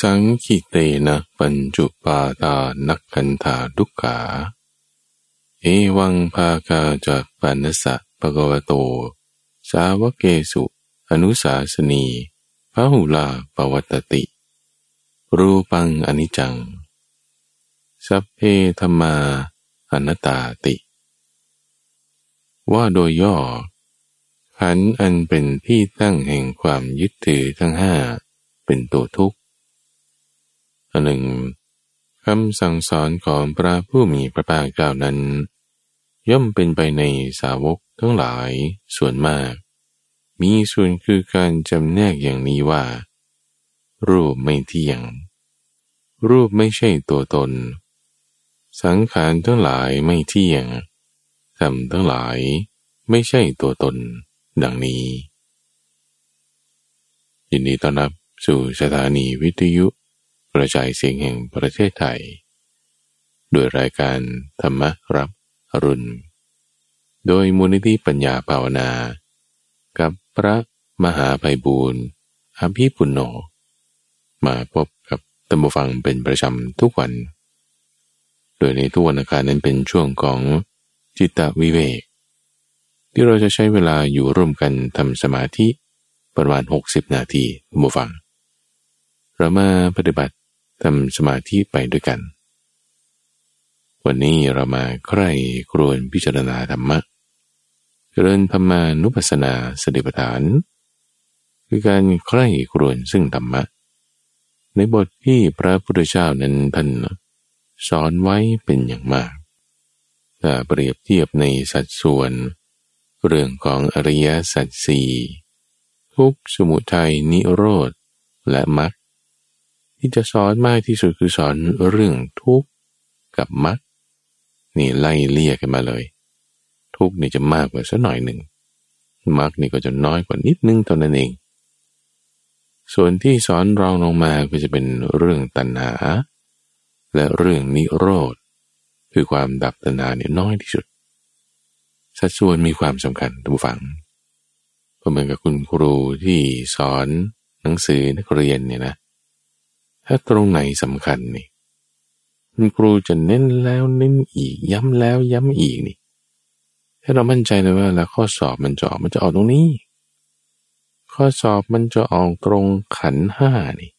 สังคิเตนะปัญจุปาตานักขันธาดุขา เอวังภาคาจะปันสะปะกวโต สาวเกสุอนุสาสนีพระหุลาปวัตติ รูปังอนิจัง สัพเพธรรมาอนัตตาติ ว่าโดยย่อ ขันอันเป็นที่ตั้งแห่งความยึดถือทั้งห้าเป็นตัวทุกข์ อนหนึ่งคำสั่งสอนของพระผู้มีพระภาคเจ้านั้น ย่อมเป็นไปในสาวกทั้งหลายส่วนมาก มีส่วนคือการจำแนกอย่างนี้ว่า รูปไม่เที่ยง รูปไม่ใช่ตัวตน สังขารทั้งหลายไม่เที่ยงธรรมทั้งหลายไม่ใช่ตัวตน ดังนี้ ยินดีต้อนรับสู่สถานีวิทยุ กระจายเสียงแห่งประเทศไทย โดยรายการธรรมรับอรุณ โดยมูลนิธิปัญญาภาวนา กับพระมหาภัยบูรณ์อภิปุณโญมาพบกับตัมบูฟังเป็นประจำทุกวัน โดยในทุกวันอังคารนั้นเป็นช่วงของจิตตวิเวก ที่เราจะใช้เวลาอยู่ร่วมกันทำสมาธิประมาณ 60 นาทีบูฟังเรามาปฏิบัติ ทำสมาธิไปด้วยกัน วันนี้เรามาใคร่ครวญพิจารณาธรรมะเจริญธรรมานุปัสสนาสติปัฏฐาน คือการใคร่ครวญซึ่งธรรมะ ในบทที่พระพุทธเจ้านั้นท่านสอนไว้เป็นอย่างมากถ้าเปรียบเทียบในสัดส่วน เรื่องของอริยสัจสี่ทุกสมุทัยนิโรธและมรรค ที่จะสอนมากที่สุดคือสอนเรื่องทุกข์กับมรรคนี่ไล่เลี่ยกันมาเลย ทุกข์นี่จะมากกว่าสักหน่อยหนึ่งมรรคนี่ก็จะน้อยกว่านิดนึงเท่านั้นเอง ส่วนที่สอนรองลงมาก็จะเป็นเรื่องตัณหา และเรื่องนิโรธ คือความดับตัณหาเนี่ยน้อยที่สุด สัดส่วนมีความสำคัญทุกฝังก็เหมือนกับคุณครูที่สอนหนังสือนักเรียนเนี่ยนะ ถ้าตรงไหนสำคัญนี่คุณครูจะเน้นแล้วเน้นอีก ย้ำแล้วย้ำอีกนี่ให้เรามั่นใจเลยว่าแล้วข้อสอบมันจะออกมันจะออกตรงนี้ ข้อสอบมันจะออกตรงขันห้านี่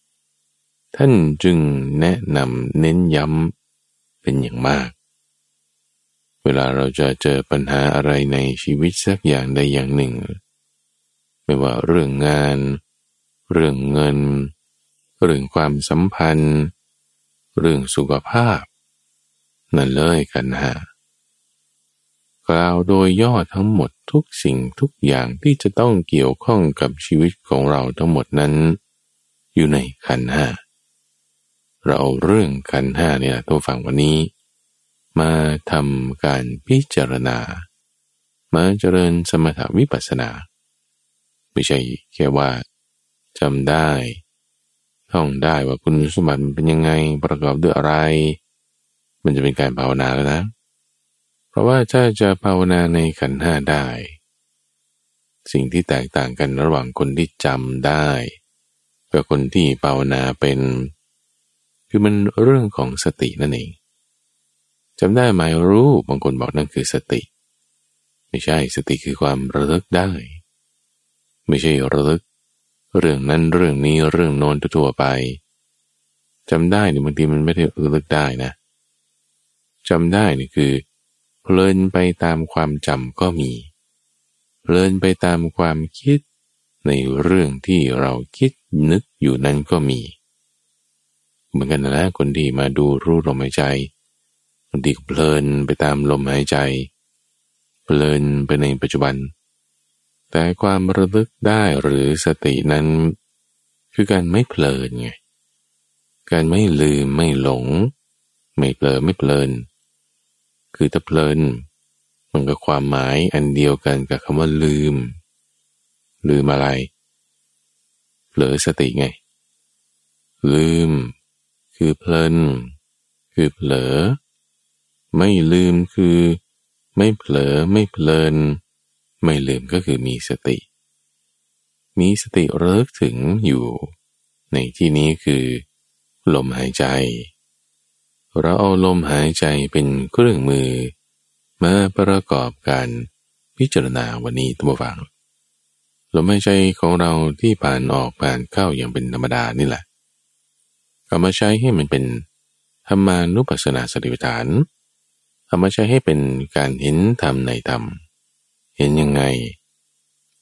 ท่านจึงแนะนำเน้นย้ำเป็นอย่างมาก เวลาเราจะเจอปัญหาอะไรในชีวิตสักอย่างใดอย่างหนึ่ง ไม่ว่าเรื่องงาน เรื่องเงิน เรื่องความสัมพันธ์ เรื่องสุขภาพ นั่นเลยกันฮะกล่าวโดยย่อทั้งหมดทุกสิ่งทุกอย่างที่จะต้องเกี่ยวข้องกับชีวิตของเราทั้งหมดนั้น อยู่ในขันห้าเราเรื่องขันห้าเนี่ยตัวฝั่งวันนี้ มาทำการพิจารณา มาเจริญสมถวิปัสสนา ไม่ใช่แค่ว่าจำได้ ท่องได้ว่าคุณสมบัติมันเป็นยังไงประกอบด้วยอะไร มันจะเป็นการภาวนาแล้วนะ เพราะว่าถ้าจะภาวนาในขันห้าได้ สิ่งที่แตกต่างกันระหว่างคนที่จำได้กับคนที่ภาวนาเป็น คือมันเรื่องของสตินั่นเองจำได้หมายรู้บางคนบอกนั่นคือสติ ไม่ใช่สติคือความระลึกได้ ไม่ใช่ระลึก เรื่องนั้นเรื่องนี้เรื่องโน้นทั่วไปจำได้เนี่ยบางทีมันไม่ได้ระลึกได้นะจำได้นี่คือ เพลินไปตามความจำก็มี เพลินไปตามความคิด ในเรื่องที่เราคิดนึกอยู่นั้นก็มี เหมือนกันนะคนที่มาดูรู้ลมหายใจคนที่เพลินไปตามลมหายใจ เพลินไปในปัจจุบัน แต่ความระลึกได้หรือสตินั้น คือการไม่เพลินไงการไม่ลืมไม่หลง ไม่เผลอไม่เพลิน คือถ้าเพลิน มันก็ความหมายอันเดียวกันกับคำว่าลืม ลืมอะไรเผลอสติไง ลืม คือเพลิน คือเผลอ ไม่ลืมคือ ไม่เผลอไม่เพลิน ไม่ลืมก็คือมีสติ มีสติระลึกถึงอยู่ ในที่นี้คือ ลมหายใจ เราเอาลมหายใจเป็นเครื่องมือ มาประกอบการพิจารณาวันนี้ตัวฟังลมหายใจของเราที่ผ่านออกผ่านเข้าอย่างเป็นธรรมดานี่แหละเอามาใช้ให้มันเป็นธรรมานุปัสสนาสติปัฏฐานเอามาใช้ให้เป็นการเห็นธรรมในธรรม เห็นยังไง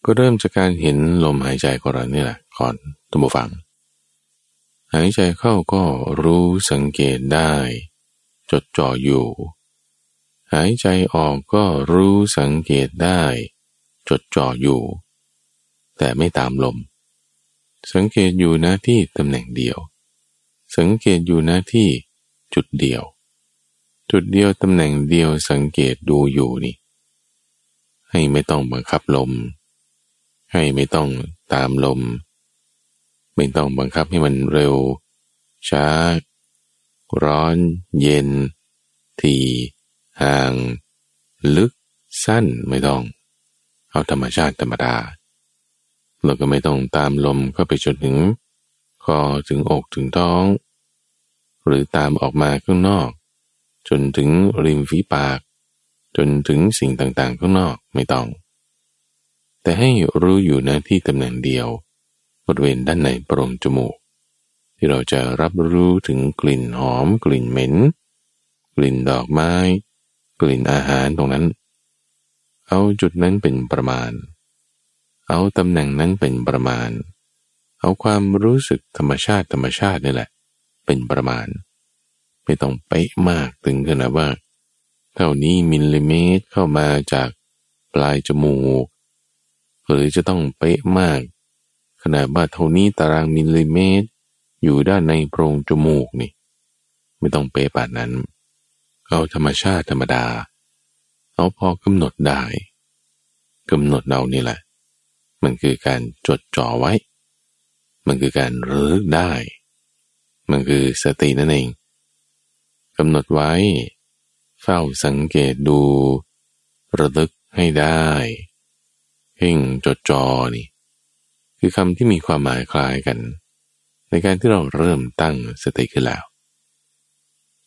ก็เริ่มจากการเห็นลมหายใจของเรานี่แหละก่อนตัมฟัง หายใจเข้าก็รู้สังเกตได้ จดจ่ออยู่ หายใจออกก็รู้สังเกตได้ จดจ่ออยู่ แต่ไม่ตามลม สังเกตอยู่นะที่ตำแหน่งเดียว สังเกตอยู่นะที่จุดเดียวจุดเดียวตำแหน่งเดียวสังเกตดูอยู่นี่ ให้ไม่ต้องบังคับลม ให้ไม่ต้องตามลม ไม่ต้องบังคับให้มันเร็ว ช้า ร้อน เย็น ทีห่าง ลึก สั้นไม่ต้อง เอาธรรมชาติธรรมดาเราก็ไม่ต้องตามลมเข้าไปจนถึงคอถึงอกถึงท้อง หรือตามออกมาข้างนอก จนถึงริมฝีปาก จนถึงสิ่งต่างๆข้างนอกไม่ต้อง แต่ให้รู้อยู่นะที่ตำแหน่งเดียว บริเวณด้านในปรงจมูก ที่เราจะรับรู้ถึงกลิ่นหอม กลิ่นเหม็น กลิ่นดอกไม้ กลิ่นอาหารตรงนั้น เอาจุดนั้นเป็นประมาณ เอาตำแหน่งนั้นเป็นประมาณ เอาความรู้สึกธรรมชาติธรรมชาตินี่แหละ เป็นประมาณ ไม่ต้องเป๊ะมากถึงขนาดว่า เท่านี้มิลลิเมตรเข้ามาจากปลายจมูก หรือจะต้องเป๊ะมาก ขนาดว่าเท่านี้ตารางมิลลิเมตร อยู่ด้านในโพรงจมูกนี่ ไม่ต้องเป๊ะปานนั้น เอาธรรมชาติธรรมดา เอาพอกำหนดได้กำหนดเรานี่แหละ มันคือการจดจ่อไว้ มันคือการรึกได้ มันคือสตินั่นเองกำหนดไว้ เฝ้าสังเกตดู ระลึกให้ได้เพ่งจดจอนี่คือคำที่มีความหมายคล้ายกัน ในการที่เราเริ่มตั้งสติขึ้นแล้ว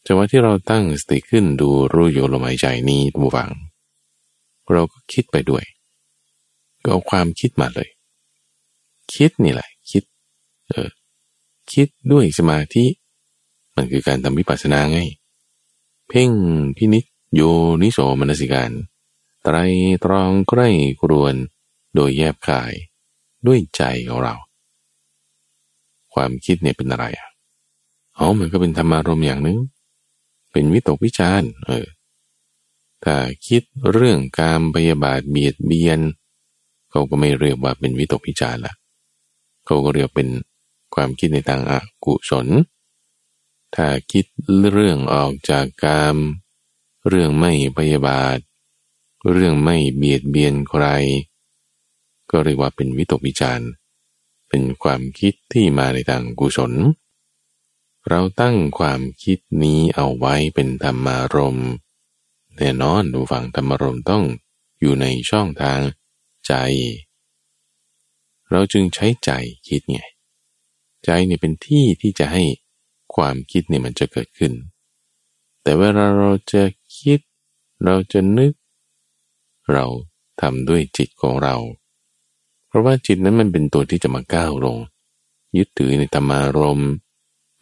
จังหวะที่เราตั้งสติขึ้นดูรู้อยู่ลมหายใจนี้บูฟัง เราก็คิดไปด้วย ก็เอาความคิดมาเลย คิดนี่แหละ คิด เออ คิดด้วยสมาธิ มันคือการทำวิปัสสนาไง เพ่งพินิจโยนิโสมนสิการ ไตรตรองใกล้กรวนโดยแยบคายด้วยใจของเรา ความคิดเนี่ยเป็นอะไรอะอ๋อมันก็เป็นธรรมารมอย่างหนึ่งเป็นวิตกวิจารเออถ้าคิดเรื่องการพยาบาทเบียดเบียน เขาก็ไม่เรียกว่าเป็นวิตกวิจารละเขาก็เรียกเป็นความคิดในทางอากุศล ถ้าคิดเรื่องออกจากกาม เรื่องไม่พยาบาท เรื่องไม่เบียดเบียนใคร ก็เรียกว่าเป็นวิตกวิจารเป็นความคิดที่มาในทางกุศล เราตั้งความคิดนี้เอาไว้เป็นธรรมารมแน่นอนดูฝั่งธรรมารมต้องอยู่ในช่องทางใจ เราจึงใช้ใจคิดไง ใจเนี่ยเป็นที่ที่จะให้ ความคิดเนี่ยมันจะเกิดขึ้น แต่เวลาเราจะคิด เราจะนึก เราทำด้วยจิตของเรา เพราะว่าจิตนั้นมันเป็นตัวที่จะมาก้าวลง ยึดถือในธรรมารม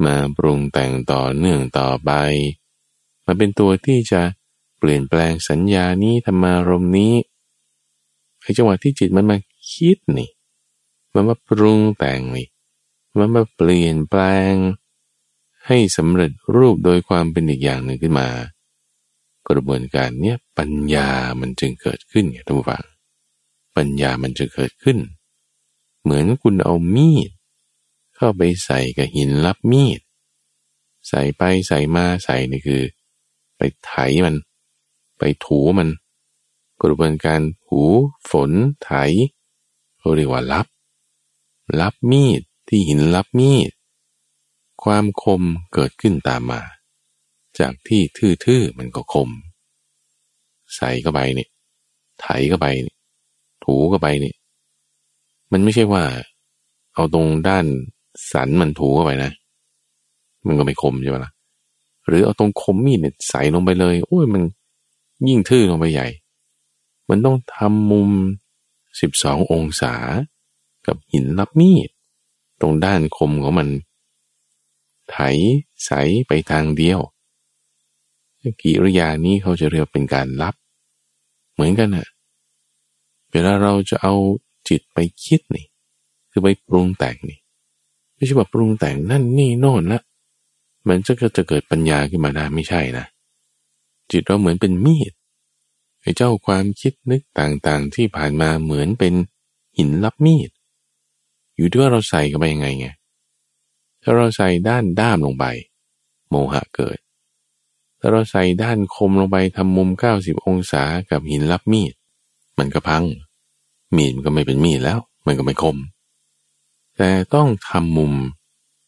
มาปรุงแต่งต่อเนื่องต่อไป มาเป็นตัวที่จะเปลี่ยนแปลงสัญญานี้ธรรมารมนี้ไอ้จังหวะที่จิตมันมาคิดนี่ มันมาปรุงแต่งนี่ มันมาเปลี่ยนแปลง ให้สำเร็จรูปโดยความเป็นอีกอย่างหนึ่งขึ้นมา กระบวนการเนี้ยปัญญามันจึงเกิดขึ้นไงท่านผู้ฟังปัญญามันจะเกิดขึ้น เหมือนคุณเอามีด เข้าไปใส่กับหินรับมีด ใส่ไปใส่มาใส่นี่คือ ไปไถมัน ไปถูมัน กระบวนการถูฝนไถเขาเรียกว่ารับ รับมีดที่หินรับมีด ความคมเกิดขึ้นตามมา จากที่ทื่อๆมันก็คม ใส่เข้าไปนี่ไถเข้าไปนี่ถูเข้าไปนี่มันไม่ใช่ว่า เอาตรงด้านสันมันถูเข้าไปนะ มันก็ไม่คมใช่ไหมล่ะหรือเอาตรงคมมีดเนี่ยใส่ลงไปเลยโอ้ยมันยิ่งทื่อลงไปใหญ่ มันต้องทำมุมสิบสององศา กับหินรับมีด ตรงด้านคมของมัน ไถใสไปทางเดียว กิริยานี้เขาจะเรียกเป็นการรับ เหมือนกันอะเวลาเราจะเอาจิตไปคิดนี่ คือไปปรุงแต่งนี่ ไม่ใช่ว่าปรุงแต่งนั่นนี่โน่นละมันจะก็จะเกิดปัญญาขึ้นมาได้ไม่ใช่นะ จิตเราเหมือนเป็นมีดไอ้เจ้าความคิดนึกต่างๆ ที่ผ่านมาเหมือนเป็นหินรับมีด อยู่ที่ว่าเราใส่กันไปยังไงไง ถ้าเราใส่ด้านด้ามลงไป โมหะเกิด ถ้าเราใส่ด้านคมลงไปทำมุม 90 องศากับหินรับมีด มันก็พัง มีดมันก็ไม่เป็นมีดแล้ว มันก็ไม่คม แต่ต้องทำมุม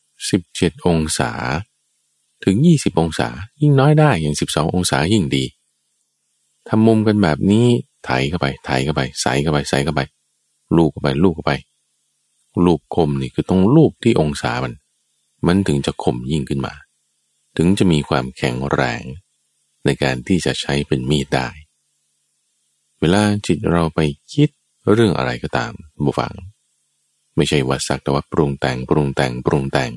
17 องศา ถึง 20 องศา ยิ่งน้อยได้อย่าง 12 องศายิ่งดีทำมุมกันแบบนี้ไถเข้าไปไถเข้าไป ใส่เข้าไปใส่เข้าไป ลูกเข้าไป ลูกเข้าไป ลูกคมนี่คือต้องลูกที่องศามัน มันถึงจะคมยิ่งขึ้นมา ถึงจะมีความแข็งแรงในการที่จะใช้เป็นมีดได้ เวลาจิตเราไปคิดเรื่องอะไรก็ตามบุฟัง ไม่ใช่ว่าสักแต่ว่าปรุงแต่งปรุงแต่งปรุงแต่ง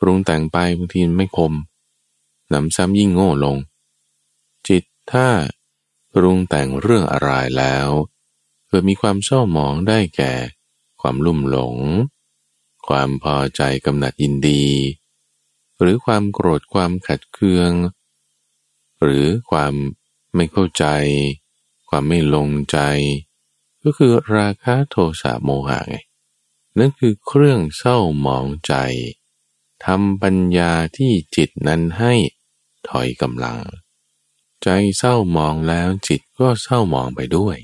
ปรุงแต่งไปบางทีไม่คมหนำซ้ำยิ่งโง่ลง จิตถ้าปรุงแต่งเรื่องอะไรแล้วเกิดมีความเศร้าหมองได้แก่ ความลุ่มหลง ความพอใจกำหนัดยินดี หรือความโกรธความขัดเคือง หรือความไม่เข้าใจ ความไม่ลงใจ ก็คือราคะโทสะโมหะไงนั่นคือเครื่องเศร้าหมองใจทำปัญญาที่จิตนั้นให้ถอยกำลัง ใจเศร้ามองแล้วจิตก็เศร้ามองไปด้วย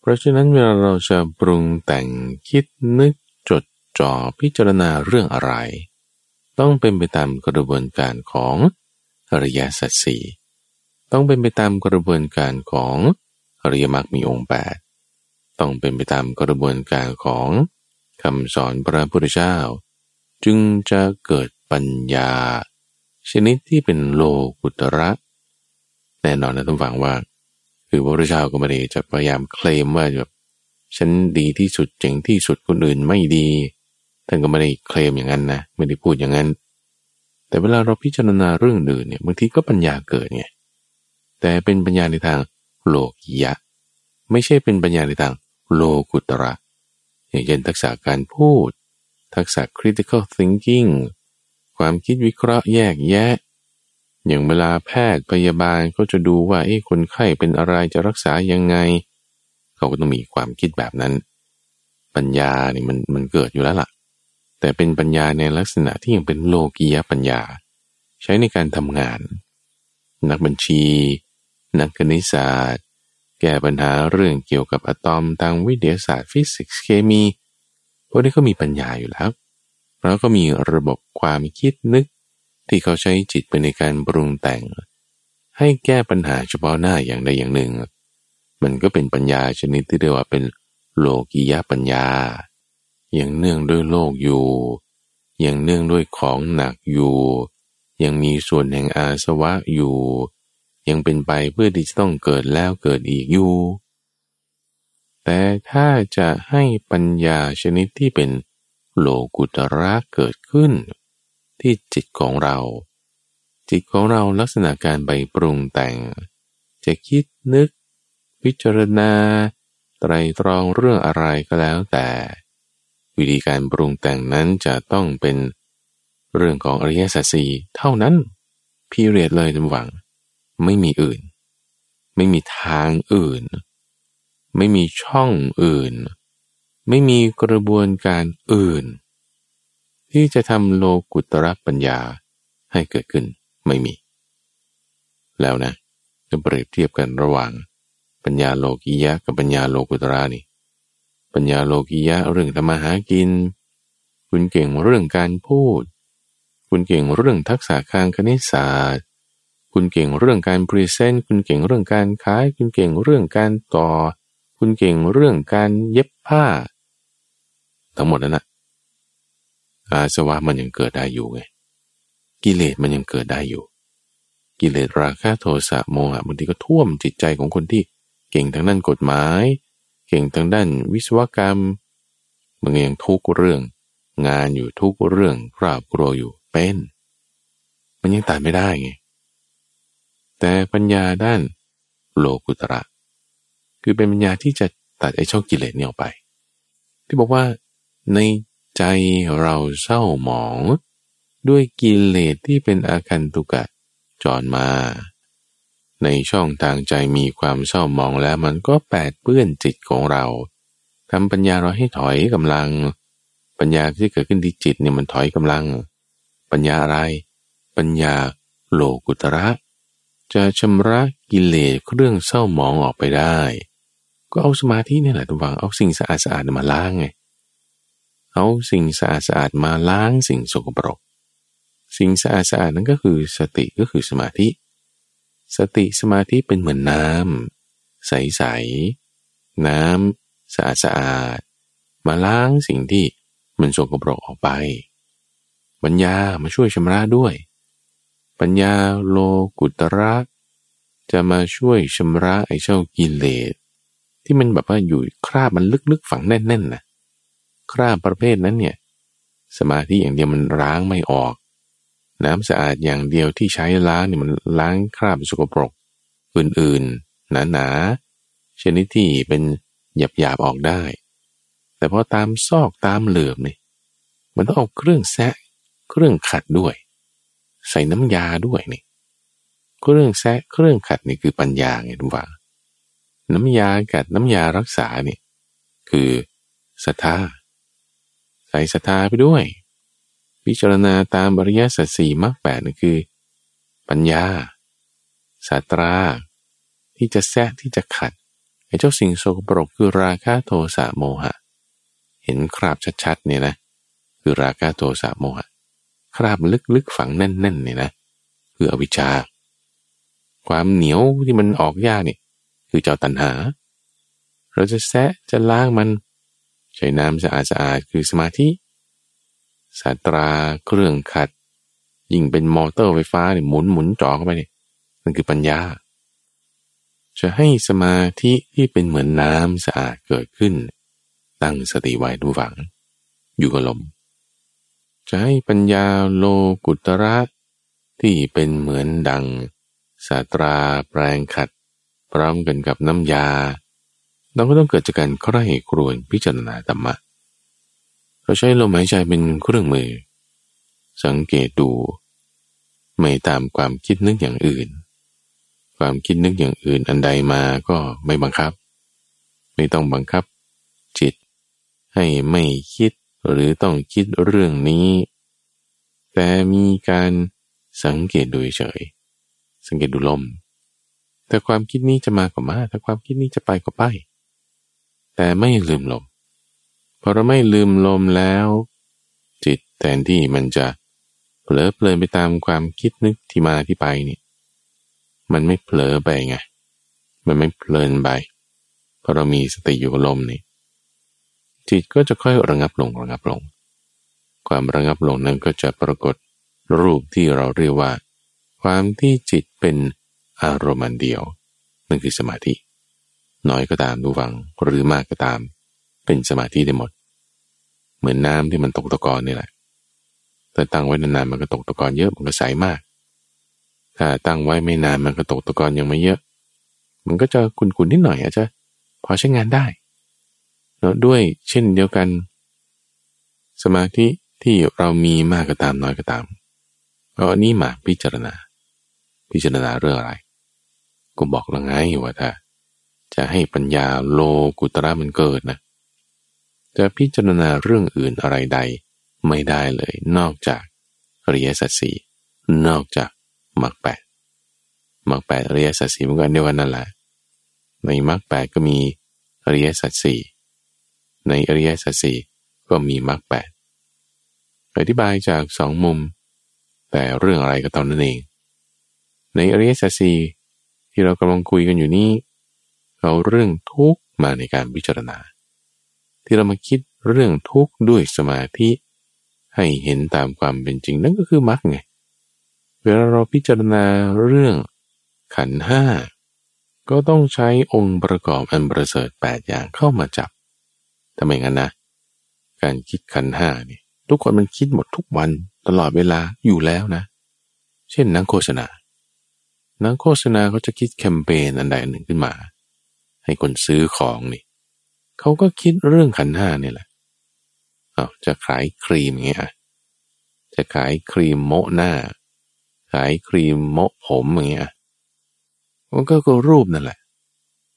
เพราะฉะนั้นเวลาเราจะปรุงแต่งคิดนึก จ่อพิจารณาเรื่องอะไร ต้องเป็นไปตามกระบวนการของอริยสัจสี่ต้องเป็นไปตามกระบวนการของอริยมรรคมีองค์แปดต้องเป็นไปตามกระบวนการของคำสอนพระพุทธเจ้า จึงจะเกิดปัญญา ชนิดที่เป็นโลกุตระ แน่นอนนะท่านฟังว่า คือพระพุทธเจ้าก็ไม่ได้จะพยายามเคลมว่าแบบฉันดีที่สุดเจ๋งที่สุดคนอื่นไม่ดี ท่านก็ไม่ได้เคลมอย่างนั้นนะไม่ได้พูดอย่างนั้น แต่เวลาเราพิจารณาเรื่องอื่นเนี่ยบางทีก็ปัญญาเกิดไงแต่เป็นปัญญาในทางโลกียะ ไม่ใช่เป็นปัญญาในทางโลกุตระอย่างเช่นทักษะการพูด ทักษะ critical thinking ความคิดวิเคราะห์แยกแยะ อย่างเวลาแพทย์พยาบาลก็จะดูว่าเอ้คนไข้เป็นอะไรจะรักษายังไง เขาก็ต้องมีความคิดแบบนั้น ปัญญานี่มันมันเกิดอยู่แล้วล่ะ แต่เป็นปัญญาในลักษณะที่ยังเป็นโลกียปัญญา ใช้ในการทำงาน นักบัญชี นักคณิตศาสตร์ แก้ปัญหาเรื่องเกี่ยวกับอะตอมทางวิทยาศาสตร์ฟิสิกส์เคมี พวกนี้ก็มีปัญญาอยู่แล้วแล้วก็มีระบบความคิดนึก ที่เขาใช้จิตไปในการปรุงแต่ง ให้แก้ปัญหาเฉพาะหน้าอย่างใดอย่างหนึ่ง มันก็เป็นปัญญาชนิดที่เรียกว่าเป็นโลกิยปัญญา ย่างเนื่องด้วยโลกอยู่อย่างเนื่องด้วยของหนักอยู่ ยังมีส่วนแห่งอาสวะอยู่ ยังเป็นไปเพื่อที่จะต้องเกิดแล้วเกิดอีกอยู่ แต่ถ้าจะให้ปัญญาชนิดที่เป็นโลกุตระเกิดขึ้น ที่จิตของเรา จิตของเราลักษณะการไปปรุงแต่ง จะคิดนึก พิจารณา ไตรตรองเรื่องอะไรก็แล้วแต่ วิธีการปรุงแต่งนั้นจะต้องเป็นเรื่องของอริยสัจสี่เท่านั้นพีเรียดเลยจำหวัง ไม่มีอื่น ไม่มีทางอื่น ไม่มีช่องอื่น ไม่มีกระบวนการอื่น ที่จะทำโลกุตระปัญญาให้เกิดขึ้นไม่มี แล้วนะจะเปรียบเทียบกันระหว่างปัญญาโลกียะกับปัญญาโลกุตระนี่ ปัญญาโลกียะเรื่องธรรมหากิน คุณเก่งเรื่องการพูด คุณเก่งเรื่องทักษะทางคณิตศาสตร์ คุณเก่งเรื่องการพรีเซนต์ คุณเก่งเรื่องการขาย คุณเก่งเรื่องการต่อ คุณเก่งเรื่องการเย็บผ้า ทั้งหมดนั้นนะอาสวะมันยังเกิดได้อยู่ไง กิเลสมันยังเกิดได้อยู่ กิเลสราคะโทสะโมหะบางทีก็ท่วมจิตใจของคนที่เก่งทางด้านกฎหมาย เก่งทางด้านวิศวกรรมมันยังทุกเรื่อง งานอยู่ทุกเรื่องครอบครัวอยู่เป็น มันยังตัดไม่ได้ไงแต่ปัญญาด้านโลกุตระ คือเป็นปัญญาที่จะตัดไอ้ช่องกิเลสเนี่ยออกไป ที่บอกว่าในใจเราเศร้าหมอง ด้วยกิเลสที่เป็นอาคันตุกะจอนมา ในช่องทางใจมีความเศร้าหมองแล้วมันก็แปดเปื้อนจิตของเราทำปัญญาเราให้ถอยกำลัง ปัญญาที่เกิดขึ้นที่จิตเนี่ยมันถอยกำลัง ปัญญาอะไร ปัญญาโลกุตระ จะชำระกิเลสเครื่องเศร้าหมองออกไปได้ ก็เอาสมาธินี่แหละทุกฝังเอาสิ่งสะอาดสะอาดมาล้างไงเอาสิ่งสะอาดสะอาดมาล้างสิ่งสกปรก สิ่งสะอาดสะอาดนั้นก็คือสติก็คือสมาธิ สติสมาธิเป็นเหมือนน้ำใสๆน้ำสะอาดสะอาดมาล้างสิ่งที่มันสกปรกออกไป ปัญญามาช่วยชำระด้วย ปัญญาโลกุตระจะมาช่วยชำระไอ้เจ้ากิเลสที่มันแบบว่าอยู่คราบมันลึกๆฝังแน่นๆนะคราบประเภทนั้นเนี่ย สมาธิอย่างเดียวมันล้างไม่ออก น้ำสะอาดอย่างเดียวที่ใช้ล้างเนี่ยมันล้างคราบสกปรก อื่นๆ หนาๆชนิดที่เป็นหยาบๆออกได้ แต่พอตามซอกตามเหลือบนี่มันต้องเอาเครื่องแซะเครื่องขัดด้วย ใส่น้ำยาด้วยนี่เครื่องแซะเครื่องขัดนี่คือปัญญาไงทุกฝังน้ำยากัดน้ำยารักษาเนี่ยคือศรัทธาใส่ศรัทธาไปด้วย พิจารณาตามบริยสัจสี่มรรคแปดนั่นคือ ปัญญาศาตรา ที่จะแทะที่จะขัดไอ้เจ้าสิ่งโสกปรกคือราคะโทสะโมหะ เห็นคราบชัดๆเนี่ยนะ คือราคะโทสะโมหะ คราบลึกๆฝังแน่นๆเนี่ยนะ คืออวิชชา ความเหนียวที่มันออกยากเนี่ย คือเจ้าตัณหา เราจะแซะจะล้างมัน ใช้น้ำสะอาดสะอาดคือสมาธิ สาตราเครื่องขัด ยิ่งเป็นมอเตอร์ไฟฟ้าเนี่ยหมุนหมุนจ่อเข้าไปเนี่ยมันคือปัญญา จะให้สมาธิที่เป็นเหมือนน้ำสะอาดเกิดขึ้น ตั้งสติไว้ดูฝัง อยู่กับลม จะให้ปัญญาโลกุตระที่เป็นเหมือนดังสาตราแปลงขัด พร้อมกันกับน้ำยา เราก็ต้องเกิดจากการใคร่ครวญพิจารณาธรรมะ เราใช้ลมหายใจเป็นเครื่องมือ สังเกตดู ไม่ตามความคิดนึกอย่างอื่น ความคิดนึกอย่างอื่นอันใดมาก็ไม่บังคับ ไม่ต้องบังคับ จิต ให้ไม่คิดหรือต้องคิดเรื่องนี้ แต่มีการสังเกตดูเฉย สังเกตดูลม แต่ความคิดนี้จะมาก็มา ถ้าความคิดนี้จะไปก็ไป แต่ไม่ลืมลม พอเราไม่ลืมลมแล้ว จิตแทนที่มันจะเผลอเพลินไปตามความคิดนึกที่มาที่ไปนี่มันไม่เผลอไปไง มันไม่เพลินไปพอเรามีสติอยู่กับลมนี่จิตก็จะค่อยระงับลงระงับลง ความระงับลงนั้นก็จะปรากฏรูปที่เราเรียกว่า ความที่จิตเป็นอารมณ์เดียว นั่นคือสมาธิ น้อยก็ตามดูฟังหรือมากก็ตาม เป็นสมาธิได้หมด เหมือนน้ำที่มันตกตะกอนนี่แหละถ้าตั้งไว้นานๆมันก็ตกตะกอนเยอะมันก็ใสมาก ถ้าตั้งไว้ไม่นานมันก็ตกตะกอนยังไม่เยอะ มันก็จะคุนๆนิดหน่อยอาจจะพอใช้งานได้แล้วด้วยเช่นเดียวกัน สมาธิที่เรามีมากก็ตามน้อยก็ตามเอาอันนี้มาพิจารณา พิจารณาเรื่องอะไรก็บอกแล้วไงว่าถ้าจะให้ปัญญาโลกุตระมันเกิดนะ จะพิจารณาเรื่องอื่นอะไรใด ไม่ได้เลยนอกจากอริยสัจสี่นอกจากมรรคแปดมรรคแปดอริยสัจสี่มันก็เดียวกันนั่นแหละในมรรคแปดก็มีอริยสัจสี่ในอริยสัจสี่ก็มีมรรคแปดอธิบายจากสองมุม แต่เรื่องอะไรก็ตอนนั้นเอง ในอริยสัจสี่ที่เรากำลังคุยกันอยู่นี้เอาเรื่องทุกมาในการพิจารณา ที่เรามาคิดเรื่องทุกข์ด้วยสมาธิให้เห็นตามความเป็นจริง นั่นก็คือมรรคไง เวลาเราพิจารณาเรื่องขันห้าก็ต้องใช้องค์ประกอบอันประเสริฐแปดอย่างเข้ามาจับทำไมงั้นนะ การคิดขันห้านี่ทุกคนมันคิดหมดทุกวันตลอดเวลาอยู่แล้วนะ เช่นนักโฆษณา นักโฆษณาเขาจะคิดแคมเปญอันใดหนึ่งขึ้นมา ให้คนซื้อของนี่ เขาก็คิดเรื่องขันห้านี่แหละเอาจะขายครีมเงี้ยจะขายครีมโมหน้า ขายครีมโมผมอย่างเงี้ยมันก็ก็รูปนั่นแหละ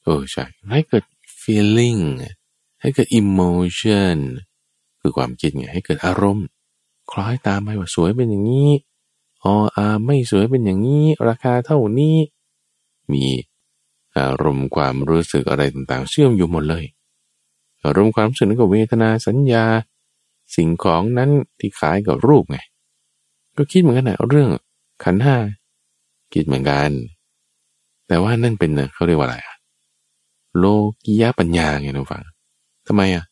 เออใช่ให้เกิด feeling ให้เกิด emotion คือความคิดไงให้เกิดอารมณ์ คล้อยตามไปว่าสวยเป็นอย่างนี้ออาไม่สวยเป็นอย่างนี้ ราคาเท่านี้ มีอารมณ์ความรู้สึกอะไรต่างๆ เชื่อมอยู่หมดเลย อารมณ์ความรู้สึกนั้นก็เวทนาสัญญา สิ่งของนั้นที่ขายกับรูปไง ก็คิดเหมือนกันนะเรื่องขันห้าคิดเหมือนกัน แต่ว่านั่นเป็นเขาเรียกว่าอะไรอะโลกิยะปัญญาไงทุกฝังทำไมอะ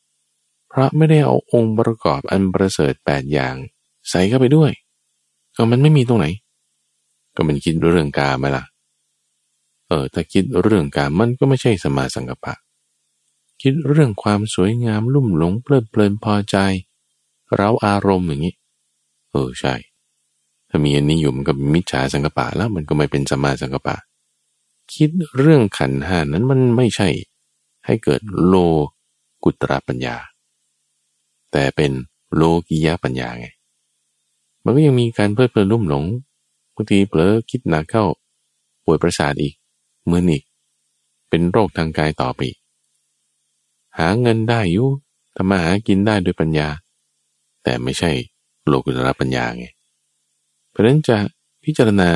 เพราะไม่ได้เอาองค์ประกอบอันประเสริฐแปดอย่าง ใส่เข้าไปด้วยก็มันไม่มีตรงไหน ก็มันคิดเรื่องกาไหมล่ะ เออถ้าคิดเรื่องกามันก็ไม่ใช่สมาสังกปะ คิดเรื่องความสวยงามลุ่มหลงเพลิดเพลินพอใจ เราอารมณ์อย่างนี้ เออใช่ ถ้ามีอันนี้อยู่มันก็มิจฉาสังกปะแล้วมันก็ไม่เป็นสมาสังกปะ คิดเรื่องขันหานั้นมันไม่ใช่ ให้เกิดโลกุตระปัญญา แต่เป็นโลกิยะปัญญาไง มันก็ยังมีการเพลิดเพลินรุ่มหลงบางทีเผลอคิดหนักเข้าป่วยประสาทอีกเมือนอีก เป็นโรคทางกายต่อไป หาเงินได้อยู่ทำมาหากินได้ด้วยปัญญา แต่ไม่ใช่โลกุตระปัญญาไง เพราะนั้นจะพิจารณา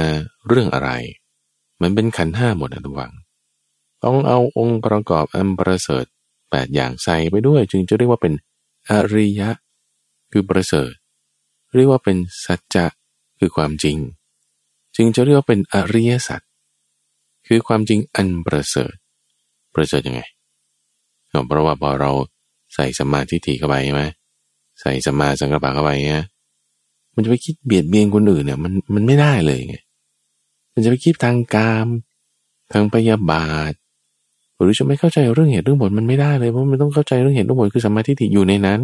เรื่องอะไร มันเป็นขันห้าหมดนะทุกฝัง ต้องเอาองค์ประกอบอันประเสริฐแปดอย่างใส่ไปด้วยจึงจะเรียกว่าเป็นอริยะ คือประเสริฐ เรียกว่าเป็นสัจจะคือความจริง จึงจะเรียกว่าเป็นอริยสัจคือความจริงอันประเสริฐประเสริฐยังไง เพราะว่าพอเราใส่สมาธิถี่เข้าไปใช่ไหมใส่สมาสังกปะเข้าไปเนี่ยมันจะไปคิดเบียดเบียนคนอื่นเนี่ยมันมันไม่ได้เลยไงมันจะไปคิดทางกาม ทางพยาบาท หรือจะไม่เข้าใจเรื่องเหตุเรื่องผลมันไม่ได้เลยเพราะมันต้องเข้าใจเรื่องเหตุเรื่องผลคือสมาธิที่อยู่ในนั้น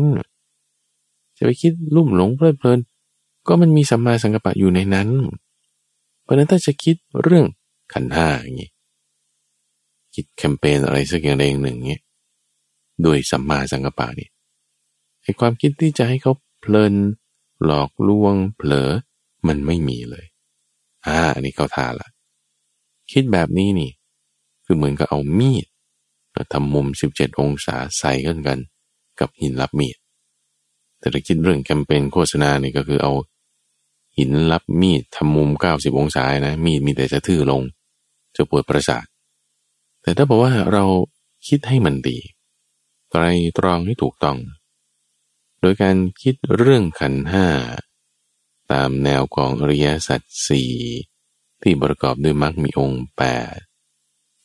จะไปคิดลุ่มหลงเพลิดเพลิน ก็มันมีสัมมาสังกัปปะอยู่ในนั้น เพราะนั้นถ้าจะคิดเรื่องขันห้าอย่างนี้คิดแคมเปญอะไรสักอย่างใดอย่างหนึ่งเงี้ย โดยสัมมาสังกัปปะนี่ไอความคิดที่จะให้เขาเพลิน หลอกลวง เผลอ มันไม่มีเลย อ่า อันนี้เขาทาละ คิดแบบนี้นี่ คือเหมือนกับเอามีดทำมุม 17 องศาใส่กันกัน กับหินรับมีด แต่ถ้าคิดเรื่องแคมเปญโฆษณานี่ก็คือเอา หินรับมีดทำมุม 90 องศานะ มีดมีแต่จะทื่อลง จะปวดประสาท แต่ถ้าบอกว่าเราคิดให้มันดี ไตรตรองให้ถูกต้อง โดยการคิดเรื่องขันห้าตามแนวของอริยสัจสี่ที่ประกอบด้วยมรรคมีองค์แปด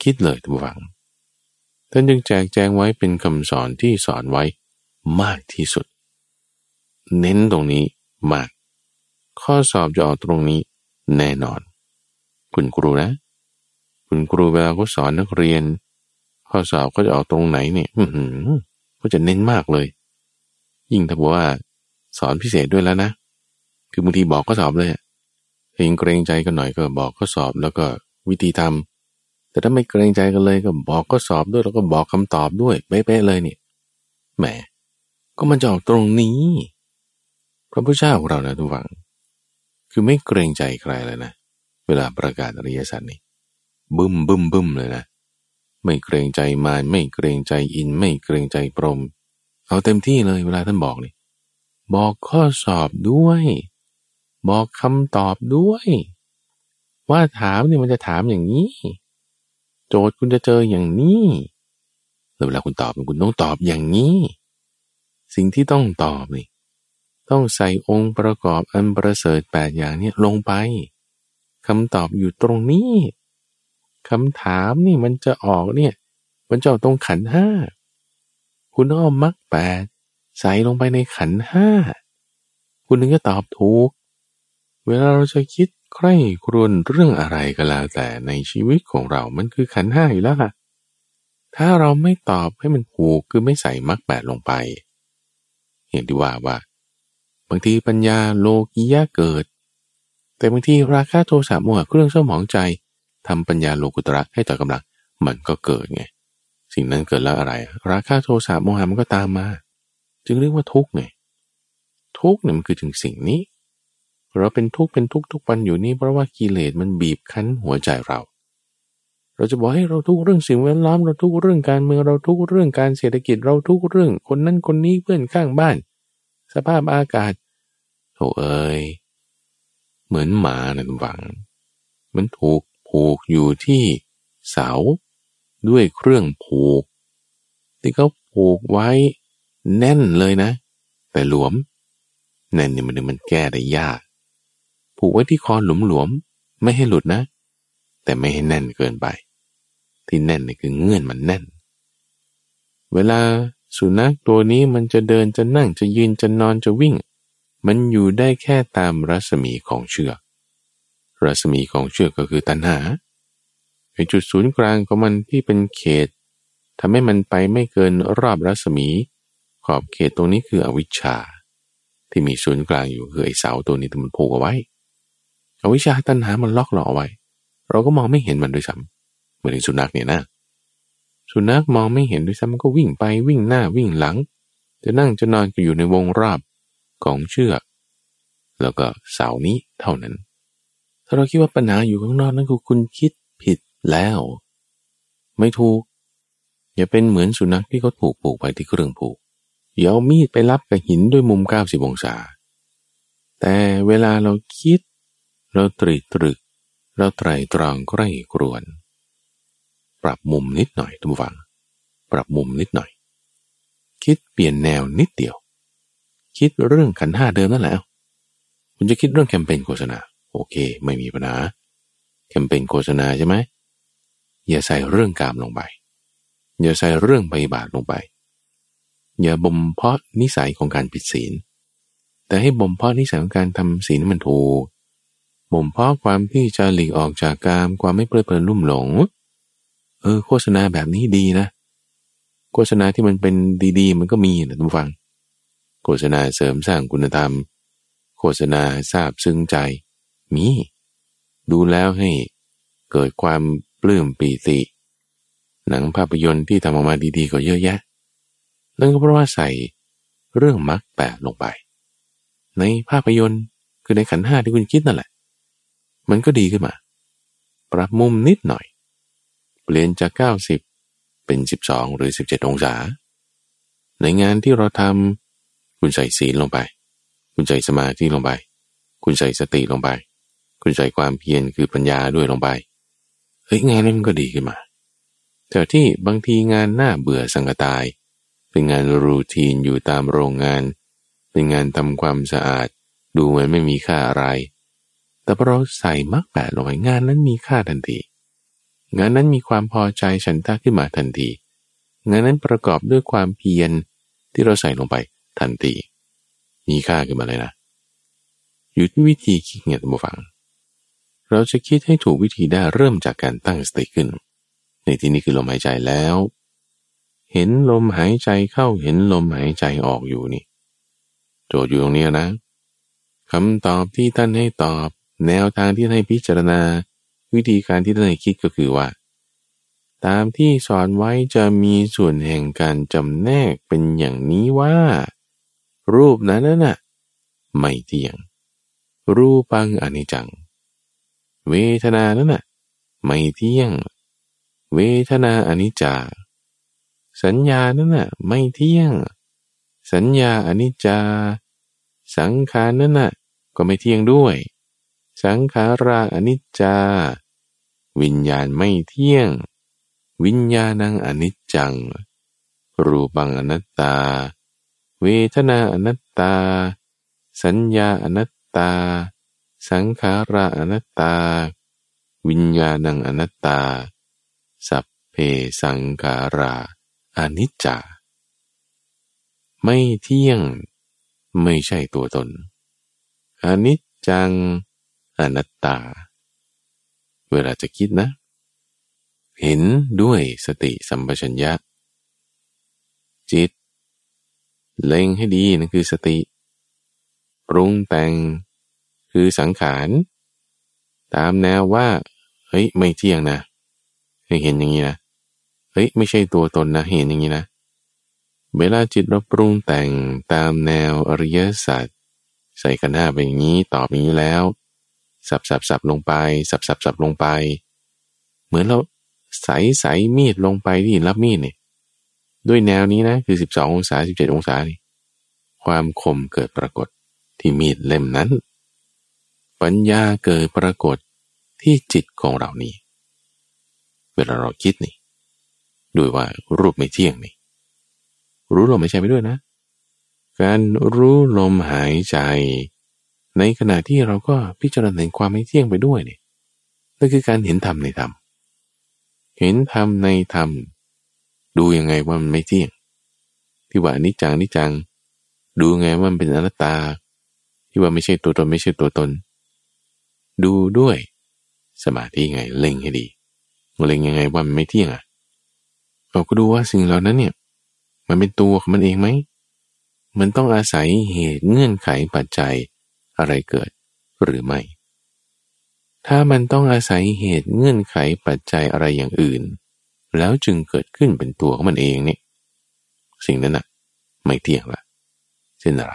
คิดเลยทุกฝัง ท่านจึงแจกแจงไว้เป็นคำสอนที่สอนไว้มากที่สุด เน้นตรงนี้มาก ข้อสอบจะออกตรงนี้แน่นอน คุณครูนะ คุณครูเวลาเขาสอนนักเรียน ข้อสอบก็จะออกตรงไหนเนี่ยอืก็จะเน้นมากเลย ยิ่งถ้าบอกว่า สอนพิเศษด้วยแล้วนะ คือบางทีบอกข้อสอบเลยเองเกรงใจกันหน่อยก็บอกข้อสอบแล้วก็วิธีทำแต่ถ้าไม่เกรงใจกันเลยก็บอกข้อสอบด้วย แล้วก็บอกคำตอบด้วยเป๊ะเลยเนี่ยแหมก็มันจะออกตรงนี้พระพุทธเจ้าของเรานะทุกฝัง คือไม่เกรงใจใครเลยนะ เวลาประกาศอริยสัจนี่บึ้มบึ้มบึ้มเลยนะ ไม่เกรงใจมารไม่เกรงใจอิน ไม่เกรงใจพรม เอาเต็มที่เลยเวลาท่านบอกนี่บอกข้อสอบด้วย บอกคำตอบด้วย ว่าถามเนี่ยมันจะถามอย่างนี้ โจทย์คุณจะเจออย่างนี้แล้วเวลาคุณตอบคุณต้องตอบอย่างนี้ สิ่งที่ต้องตอบนี่ต้องใส่องค์ประกอบอันประเสริฐแปดอย่างเนี้ลงไปคำตอบอยู่ตรงนี้ คำถามนี่มันจะออกเนี่ย มันจะออกตรงขันห้าคุณต้องเอามรรคแปดใส่ลงไปในขันห้าคุณถึงจะตอบถูก เวลาเราจะคิดใคร่ครวญเรื่องอะไรก็แล้วแต่ในชีวิตของเรา มันคือขันห้าอยู่แล้วล่ะถ้าเราไม่ตอบให้มันผูกคือไม่ใส่มรรคแปดลงไปเห็นดีว่าว่า บางทีปัญญาโลกียะเกิด แต่บางทีราคาโทสะโมหะเครื่องเศร้าหมองใจ ทำปัญญาโลกุตระให้ต่อกำลังมันก็เกิดไง สิ่งนั้นเกิดแล้วอะไร ราคาโทสะโมหะมันก็ตามมา จึงเรียกว่าทุกข์ไงทุกข์เนี่ยมันคือถึงสิ่งนี้ เราเป็นทุกข์เป็นทุกข์ทุกวันอยู่นี่เพราะว่ากิเลสมันบีบคั้นหัวใจเรา เราจะบอกให้เราทุกข์เรื่องสิ่งแวดล้อมเราทุกข์เรื่องการเมืองเราทุกข์เรื่องการเศรษฐกิจเราทุกข์เรื่อง คนนั้นคนนี้เพื่อนข้างบ้าน สภาพอากาศโถเอ้ยเหมือนหมานะทุกฝัง มันถูก ผูกอยู่ที่เสา ด้วยเครื่องผูก ที่เขาผูกไว้แน่นเลยนะ แต่หลวมแน่นนี่มันมันแก้ได้ยาก ผูกไว้ที่คอหลวมๆไม่ให้หลุดนะ แต่ไม่ให้แน่นเกินไป ที่แน่นนี่คือเงื่อนมันแน่น เวลาสุนัขตัวนี้มันจะเดินจะนั่งจะยืนจะนอนจะวิ่ง มันอยู่ได้แค่ตามรัศมีของเชือก รัศมีของเชือกก็คือตัณหาไอจุดศูนย์กลางของมันที่เป็นเขตทำให้มันไปไม่เกินรอบรัศมี ขอบเขตตรงนี้คืออวิชชา ที่มีศูนย์กลางอยู่คือไอ้เสาตัวนี้ที่มันผูกเอาไว้อวิชชาตัณหามันล็อกเราเอาไว้ เราก็มองไม่เห็นมันด้วยซ้ำเหมือนสุนัขเนี่ยนะสุนัขมองไม่เห็นด้วยซ้ำมันก็วิ่งไปวิ่งหน้าวิ่งหลัง จะนั่งจะนอนก็อยู่ในวงรอบของเชือก แล้วก็เสานี้เท่านั้น ถ้าเราคิดว่าปัญหาอยู่ข้างนอกนั่นคือคุณคิดผิดแล้ว ไม่ถูก อย่าเป็นเหมือนสุนัขที่เขาถูกผูกไว้ที่เครื่องผูกอย่าเอามีดไปรับกับหินด้วยมุมเก้าสิบองศา แต่เวลาเราคิด เราตรีตรึก เราไตรตรองใกล้กรวน ปรับมุมนิดหน่อยทุกฝัง ปรับมุมนิดหน่อย คิดเปลี่ยนแนวนิดเดียว คิดเรื่องขันห้าเดิมนั่นแหละคุณจะคิดเรื่องแคมเปญโฆษณา โอเค ไม่มีปัญหาแคมเปญโฆษณาใช่ไหมอย่าใส่เรื่องกามลงไป อย่าใส่เรื่องไปบาทลงไป อย่าบ่มเพาะนิสัยของการผิดศีล แต่ให้บ่มเพาะนิสัยของการทำศีลมันถูกบ่มเพาะความที่จะหลีกออกจากกามความไม่เพลิดเพลินลุ่มหลง เออ โฆษณาแบบนี้ดีนะ โฆษณาที่มันเป็นดีๆ มันก็มีนะทุกฟัง โฆษณาเสริมสร้างคุณธรรม โฆษณาทราบซึ้งใจ มี ดูแล้วให้เกิดความปลื้มปีติ หนังภาพยนตร์ที่ทำออกมาดีๆก็เยอะแยะ นั่นก็เพราะว่าใส่เรื่องมรรคแปดลงไป ในภาพยนตร์คือในขันห้าที่คุณคิดนั่นแหละ มันก็ดีขึ้นมา ปรับมุมนิดหน่อย เปลี่ยนจาก 90 เป็น 12 หรือ 17 องศา ในงานที่เราทำคุณใส่ศีลลงไป คุณใส่สมาธิลงไป คุณใส่สติลงไป คุณใส่ความเพียรคือปัญญาด้วยลงไป เฮ้ยงานนั้นมันก็ดีขึ้นมา แต่ที่บางทีงานหน้าเบื่อสังกตาย เป็นงานรูทีนอยู่ตามโรงงาน เป็นงานทำความสะอาด ดูเหมือนไม่มีค่าอะไร แต่พอเราใส่มรรคแปดลงไปงานนั้นมีค่าทันที งานนั้นมีความพอใจฉันทะขึ้นมาทันที งานนั้นประกอบด้วยความเพียรที่เราใส่ลงไปทันที มีค่าขึ้นมาเลยนะ อยู่ที่วิธีคิดเนี่ยท่านผู้ฟัง เราจะคิดให้ถูกวิธีได้เริ่มจากการตั้งสติขึ้น ในที่นี้คือลมหายใจแล้ว เห็นลมหายใจเข้าเห็นลมหายใจออกอยู่นี่ โจทย์อยู่ตรงนี้นะคำตอบที่ท่านให้ตอบ แนวทางที่ให้พิจารณา วิธีการที่ท่านให้คิดก็คือว่า ตามที่สอนไว้จะมีส่วนแห่งการจำแนกเป็นอย่างนี้ว่า รูปนั้นน่ะไม่เที่ยง รูปังอนิจจัง เวทนานั้นน่ะไม่เที่ยง เวทนาอนิจจา สัญญานั้นน่ะไม่เที่ยง สัญญาอนิจจา สังขารนั้นน่ะก็ไม่เที่ยงด้วย สังขาราอนิจจา วิญญาณไม่เที่ยง วิญญาณังอนิจจัง รูปังอนัตตา เวทนาอนัตตา สัญญาอนัตตา สังขาราอนัตตา วิญญาณังอนัตตา สัพเพสังขาราอนิจจา ไม่เที่ยง ไม่ใช่ตัวตน อนิจจัง อนัตตา เวลาจะคิดนะ เห็นด้วยสติสัมปชัญญะ จิต เล็งให้ดีนั่นคือสติ ปรุงแต่ง คือสังขาร ตามแนวว่า เฮ้ย ไม่เที่ยงนะ ให้เห็นอย่างนี้นะ เฮ้ย ไม่ใช่ตัวตนนะ เห็นอย่างนี้นะ เวลาจิตเราปรุงแต่งตามแนวอริยสัจใส่กันหน้าไปอย่างนี้ ตอบอย่างนี้แล้ว สับสับสับลงไป สับสับสับลงไป เหมือนเราใส่ใส่มีดลงไปที่รับมีดเนี่ยด้วยแนวนี้นะ คือสิบสององศาสิบเจ็ดองศานี่ความคมเกิดปรากฏที่มีดเล่มนั้น ปัญญาเกิดปรากฏที่จิตของเรานี่เวลาเราคิดนี่ด้วยว่ารูปไม่เที่ยงนี่รู้ลมไม่ใช่ไปด้วยนะ การรู้ลมหายใจ ในขณะที่เราก็พิจารณาเห็นความไม่เที่ยงไปด้วยนี่นั่นคือการเห็นธรรมในธรรมเห็นธรรมในธรรม ดูยังไงว่ามันไม่เที่ยง ที่ว่านิจังนิจัง ดูไงว่ามันเป็นอนัตตา ที่ว่าไม่ใช่ตัวตนไม่ใช่ตัวตน ดูด้วย สมาธิไงเล็งให้ดีเล็งยังไงว่ามันไม่เที่ยงอะเราก็ดูว่าสิ่งเหล่านั้นเนี่ย มันเป็นตัวของมันเองไหมมันต้องอาศัยเหตุเงื่อนไขปัจจัยอะไรเกิดหรือไม่ ถ้ามันต้องอาศัยเหตุเงื่อนไขปัจจัยอะไรอย่างอื่น แล้วจึงเกิดขึ้นเป็นตัวของมันเองเนี่ยสิ่งนั้นอะไม่เที่ยงละเช่นอะไร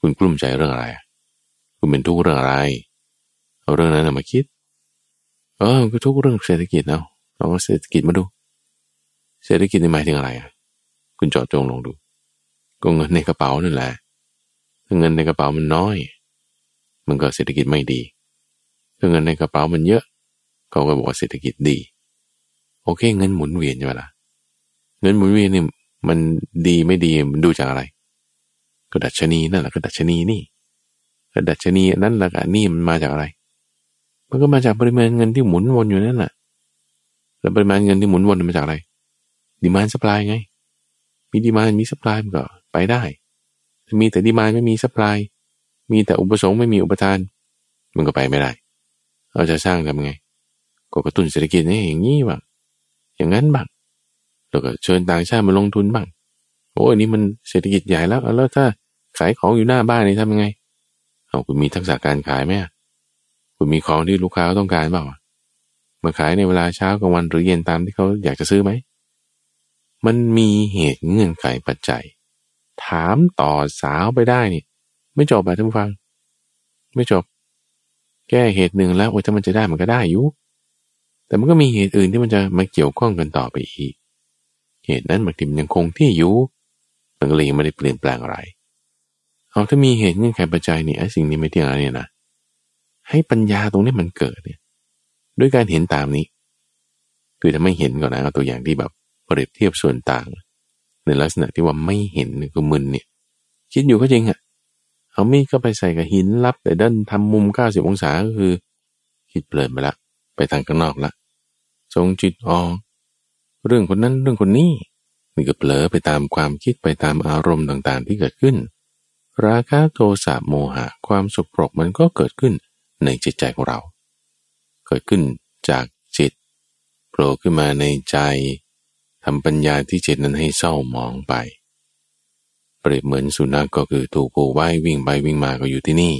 คุณกลุ้มใจเรื่องอะไร คุณเป็นทุกข์เรื่องอะไร เอาเรื่องนั้นมาคิด เออก็ทุกเรื่องเศรษฐกิจเอาะลองเศรษฐกิจมาดู เศรษฐกิจในหมายถึงอะไรอะคุณจอดจงลงดู ก็เงินในกระเป๋านั่นแหละถ้าเงินในกระเป๋ามันน้อย มันก็เศรษฐกิจไม่ดีถ้าเงินในกระเป๋ามันเยอะ เขาก็บอกว่าเศรษฐกิจดี โอเค เงินหมุนเวียนใช่ไหมล่ะ เงินหมุนเวียนนี่มันดีไม่ดีมันดูจากอะไร ก็ดัชนีนั่นแหละก็ดัชนีนี่ก็ดัชนีนั้นแหละนี่มันมาจากอะไร มันก็มาจากปริมาณเงินที่หมุนวนอยู่นั่นแหละแล้วปริมาณเงินที่หมุนวนมาจากอะไร ดีมานสป라이ไง มีดีมานมีสป라이มันก็ไปได้ มีแต่ดีมานไม่มีสป라이มีแต่อุปสงค์ไม่มีอุปทาน มันก็ไปไม่ได้ เราจะสร้างทำไง ก็กระตุ้นเศรษฐกิจนี่อย่างนี้บ้าง อย่างนั้นบ้าง แล้วก็เชิญต่างชาติมาลงทุนบ้าง โอ้ยนี่มันเศรษฐกิจใหญ่แล้ว แล้วถ้าขายของอยู่หน้าบ้านนี่ทำยังไง เอาคุณมีทักษะการขายไหม คุณมีของที่ลูกค้าต้องการเปล่ามาขายในเวลาเช้ากลางวันหรือเย็นตามที่เขาอยากจะซื้อไหม มันมีเหตุเงื่อนไขปัจจัย ถามต่อสาวไปได้นี่ไม่จบแบบท่านฟัง ไม่จบ แก้เหตุหนึ่งแล้วโอ้ยถ้ามันจะได้มันก็ได้อยู่ แต่มันก็มีเหตุอื่นที่มันจะมาเกี่ยวข้องกันต่อไปอีก เหตุนั้นบางทีมันยังคงที่อยู่มันก็เลยยังไม่ได้เปลี่ยนแปลงอะไร เอาถ้ามีเหตุเงื่อนไขปัจจัยนี่ไอ้สิ่งนี้ไม่เที่ยงอะไรเนี่ยนะ ให้ปัญญาตรงนี้มันเกิดเนี่ยด้วยการเห็นตามนี้ คือถ้าไม่เห็นก่อนนะเอาตัวอย่างที่แบบเปรียบเทียบส่วนต่าง ในลักษณะที่ว่าไม่เห็นก็มึนเนี่ย คิดอยู่ก็จริงอะ่ะเอามีดก็ไปใส่กับหินรับแต่ด้านทำมุมเก้าสิบองศาก็คือ คิดเปลินไปละ ไปทางข้างนอกละทรงจิตออกเรื่องคนนั้นเรื่องคนนี้นี่ก็เผลอไปตามความคิดไปตามอารมณ์ต่างๆที่เกิดขึ้น ราคะโทสะโมหะ ความสุขปรกมันก็เกิดขึ้น ในจิตใจของเรา เกิดขึ้นจากจิตโผล่ขึ้นมาในใจทำปัญญาที่จิตนั้นให้เศร้าหมองไป เปรียบเหมือนสุนัขกก็คือถูกผูกไว้วิ่งไปวิ่งมาก็อยู่ที่นี่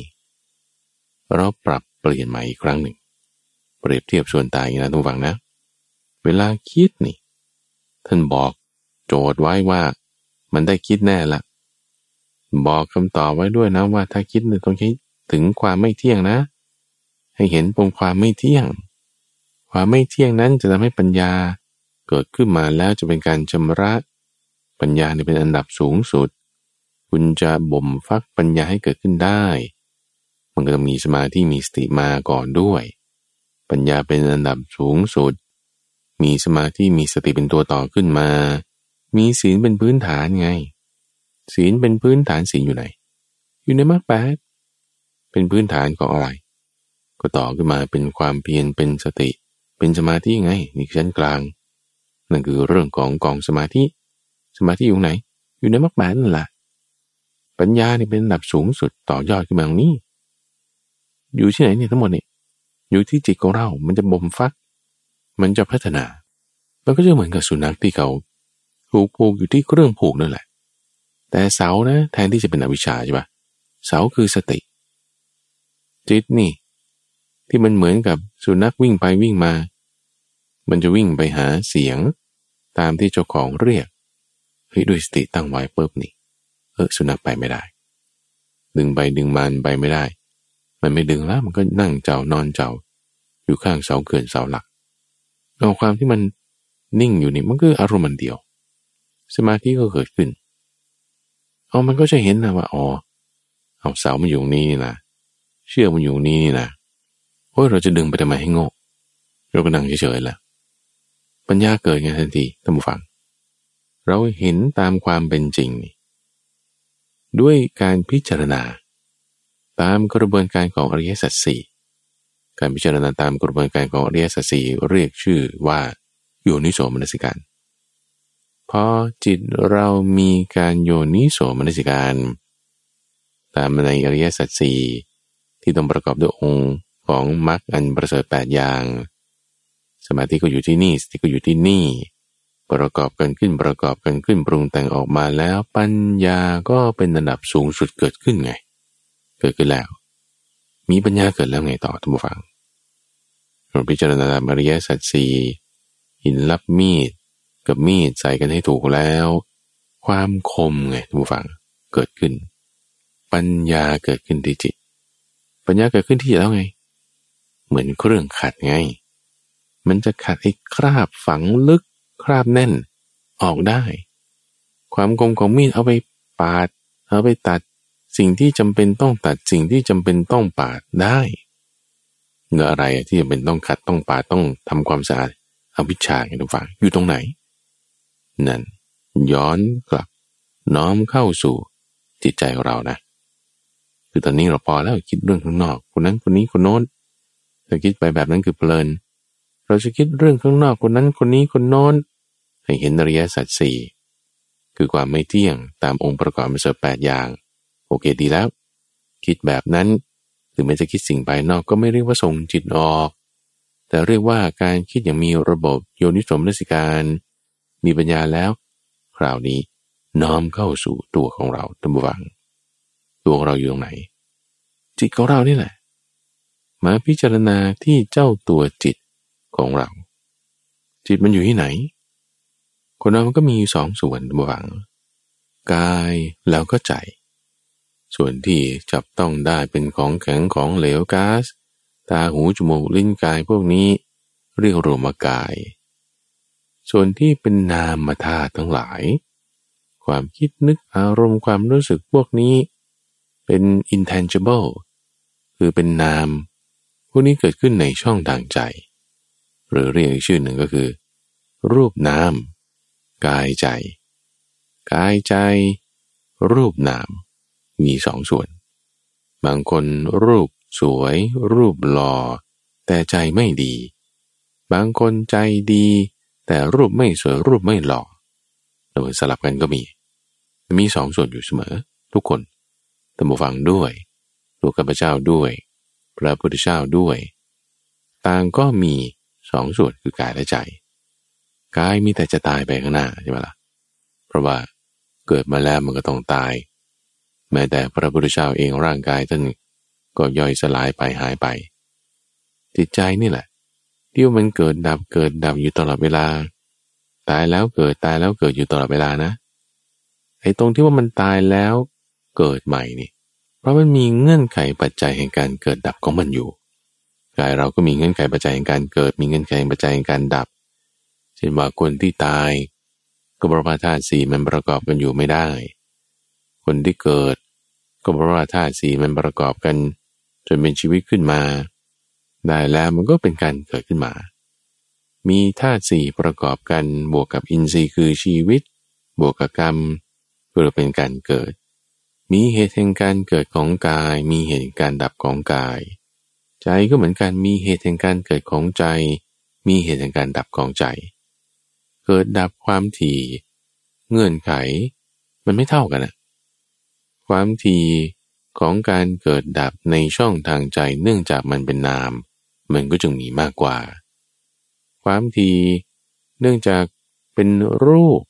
เราปรับเปลี่ยนใหม่อีกครั้งหนึ่ง เปรียบเทียบส่วนตายนะทุกฝังนะ เวลาคิดนี่ ท่านบอกโจทย์ไว้ว่ามันได้คิดแน่ละ บอกคำตอบไว้ด้วยนะว่าถ้าคิดต้องคิดถึงความไม่เที่ยงนะ ให้เห็นปมความไม่เที่ยง ความไม่เที่ยงนั้นจะทำให้ปัญญาเกิดขึ้นมาแล้วจะเป็นการชำระ ปัญญาเนี่เป็นอันดับสูงสุด คุณจะบ่มฟักปัญญาให้เกิดขึ้นได้ มันก็ต้องมีสมาธิมีสติมาก่อนด้วย ปัญญาเป็นอันดับสูงสุด มีสมาธิมีสติเป็นตัวต่อขึ้นมา มีศีลเป็นพื้นฐานไง ศีลเป็นพื้นฐานศีลอยู่ไหน อยู่ในมรรคแปดเป็นพื้นฐานของอะไร ก็ต่อขึ้นมาเป็นความเพียรเป็นสติ เป็นสมาธิไงนี่ชั้นกลาง นั่นคือเรื่องของกองสมาธิ สมาธิอยู่ไหน อยู่ในมรรคแปดนั่นแหละปัญญาเนี่เป็นระดับสูงสุดต่อยอดขึ้นมาตรงนี้ อยู่ที่ไหนเนี่ยทั้งหมดเนี่ยอยู่ที่จิตของเรา มันจะบ่มฟัก มันจะพัฒนา มันก็จะเหมือนกับสุนัขที่เขาถูกผูกอยู่ที่เครื่องผูกนั่นแหละ แต่เสานะแทนที่จะเป็นอวิชชาใช่ปะเสาคือสติ จิตนี่ ที่มันเหมือนกับสุนัขวิ่งไปวิ่งมา มันจะวิ่งไปหาเสียง ตามที่เจ้าของเรียกเฮ้ยด้วยสติตั้งไว้ปุ๊บนี่เออสุนัขไปไม่ได้ ดึงไปดึงมันไปไม่ได้ มันไม่ดึงแล้วมันก็นั่งเจ้านอนเจ้า อยู่ข้างเสาเกินเสาหลักเอาความที่มันนิ่งอยู่นี่มันก็อารมณ์มันเดียว สมาธิก็เกิดขึ้นเอามันก็จะเห็นนะว่าอ๋อเอาเสามันอยู่นี่นี่นะเชือกมันอยู่นี่นี่นะ โอ้ยเราจะดึงไปทำไมให้โง่เราก็นั่งเฉยๆแหละปัญญาเกิดไงทันทีท่านผู้ฟัง เราเห็นตามความเป็นจริง ด้วยการพิจารณา ตามกระบวนการของอริยสัจสี่การพิจารณาตามกระบวนการของอริยสัจสี่เรียกชื่อว่าโยนิโสมนสิการพอจิตเรามีการโยนิโสมนสิการ ตามในอริยสัจสี่ที่ต้องประกอบด้วยองค์ ของมรรคอันประเสริฐแปดอย่าง สมาธิก็อยู่ที่นี่สติก็อยู่ที่นี่ ประกอบกันขึ้นประกอบกันขึ้นปรุงแต่งออกมาแล้วปัญญาก็เป็นระดับสูงสุดเกิดขึ้นไง เกิดขึ้นแล้ว มีปัญญาเกิดแล้วไงต่อท่านผู้ฟังเราพิจารณาอริยสัจสีหินรับมีด กับมีดใส่กันให้ถูกแล้ว ความคมไงท่านผู้ฟังเกิดขึ้น ปัญญาเกิดขึ้นที่จิต ปัญญาเกิดขึ้นที่จิตแล้วไง เหมือนเครื่องขัดไง มันจะขัดไอ้คราบฝังลึกคราบแน่นออกได้ ความคมของมีดเอาไปปาด เอาไปตัดสิ่งที่จำเป็นต้องตัดสิ่งที่จำเป็นต้องปาดได้เงื่ออะไรที่จำเป็นต้องขัดต้องปาดต้องทำความสะอาดอวิชชาไงทุกฝังอยู่ตรงไหน นั่น ย้อนกลับ น้อมเข้าสู่จิตใจของเรานะ คือตอนนี้เราพอแล้วคิดเรื่องข้างนอก คนนั้นคนนี้คนโน้น ถ้าคิดไปแบบนั้นคือเพลิน เราจะคิดเรื่องข้างนอกคนนั้นคนนี้คนโน้นให้เห็นอริยสัจสี่คือความไม่เที่ยงตามองค์ประกอบมาเสแปดอย่าง โอเคดีแล้ว คิดแบบนั้นถึงแม้จะคิดสิ่งภายนอกก็ไม่เรียกว่าส่งจิตออก แต่เรียกว่าการคิดอย่างมีระบบโยนิสมนสิการ มีปัญญาแล้ว คราวนี้น้อมเข้าสู่ตัวของเราตั้งวัง ตัวของเราอยู่ตรงไหน จิตของเรานี่แหละ มาพิจารณาที่เจ้าตัวจิตของเรา จิตมันอยู่ที่ไหน คนเรามันก็มีสองส่วนตั้งวังกายแล้วก็ใจ ส่วนที่จับต้องได้เป็นของแข็งของเหลวก๊าซตาหูจมูกลิ้นกายพวกนี้ เรียกรวมกาย ส่วนที่เป็นนามธาตุทั้งหลาย ความคิดนึกอารมณ์ความรู้สึกพวกนี้ เป็น intangible คือเป็นนาม วกนี้เกิดขึ้นในช่องทางใจ หรือเรียกชื่อหนึ่งก็คือ รูปนามกายใจ กายใจ รูปนาม มีสองส่วน บางคนรูปสวย รูปหลอ่อ แต่ใจไม่ดี บางคนใจดี แต่รูปไม่สวยรูปไม่หล่อโดยสลับกันก็มี มีสองส่วนอยู่เสมอ ทุกคนตัมบูฟังด้วย ตัวข้าพเจ้าด้วย พระพุทธเจ้าด้วย ต่างก็มีสองส่วนคือกายและใจ กายมีแต่จะตายไปข้างหน้าใช่ไหมละ่ะ เพราะว่าเกิดมาแล้วมันก็ต้องตาย แม้แต่พระพุทธเจ้าเองร่างกายท่านก็ย่อยสลายไปหายไป จิตใจนี่แหละ ที่มันเกิดดับเกิดดับอยู่ตลอดเวลา ตายแล้วเกิดตายแล้วเกิดอยู่ตลอดเวลานะไอ้ตรงที่ว่ามันตายแล้วเกิดใหม่นี่ เพราะมันมีเงื่อนไขปัจจัยแห่งการเกิดดับของมันอยู่กายเราก็มีเงื่อนไขปัจจัยแห่งการเกิด มีเงื่อนไขปัจจัยแห่งการดับ เช่นว่าคนที่ตายก็บรมาธาตุสี่มันประกอบกันอยู่ไม่ได้ คนที่เกิด ก็บรมาธาตุสี่มันประกอบกัน จนเป็นชีวิตขึ้นมา ได้แล้วมันก็เป็นการเกิดขึ้นมา มีธาตุสี่ประกอบกันบวกกับอินทรีย์คือชีวิต บวกกับกรรมเพื่อเป็นการเกิด มีเหตุแห่งการเกิดของกาย มีเหตุแห่งการดับของกาย ใจก็เหมือนกันมีเหตุแห่งการเกิดของใจ มีเหตุแห่งการดับของใจ เกิดดับความถี่ เงื่อนไข มันไม่เท่ากันอะความทีของการเกิดดับในช่องทางใจเนื่องจากมันเป็นนาม มันก็จึงมีมากกว่า ความทีเนื่องจากเป็นรูป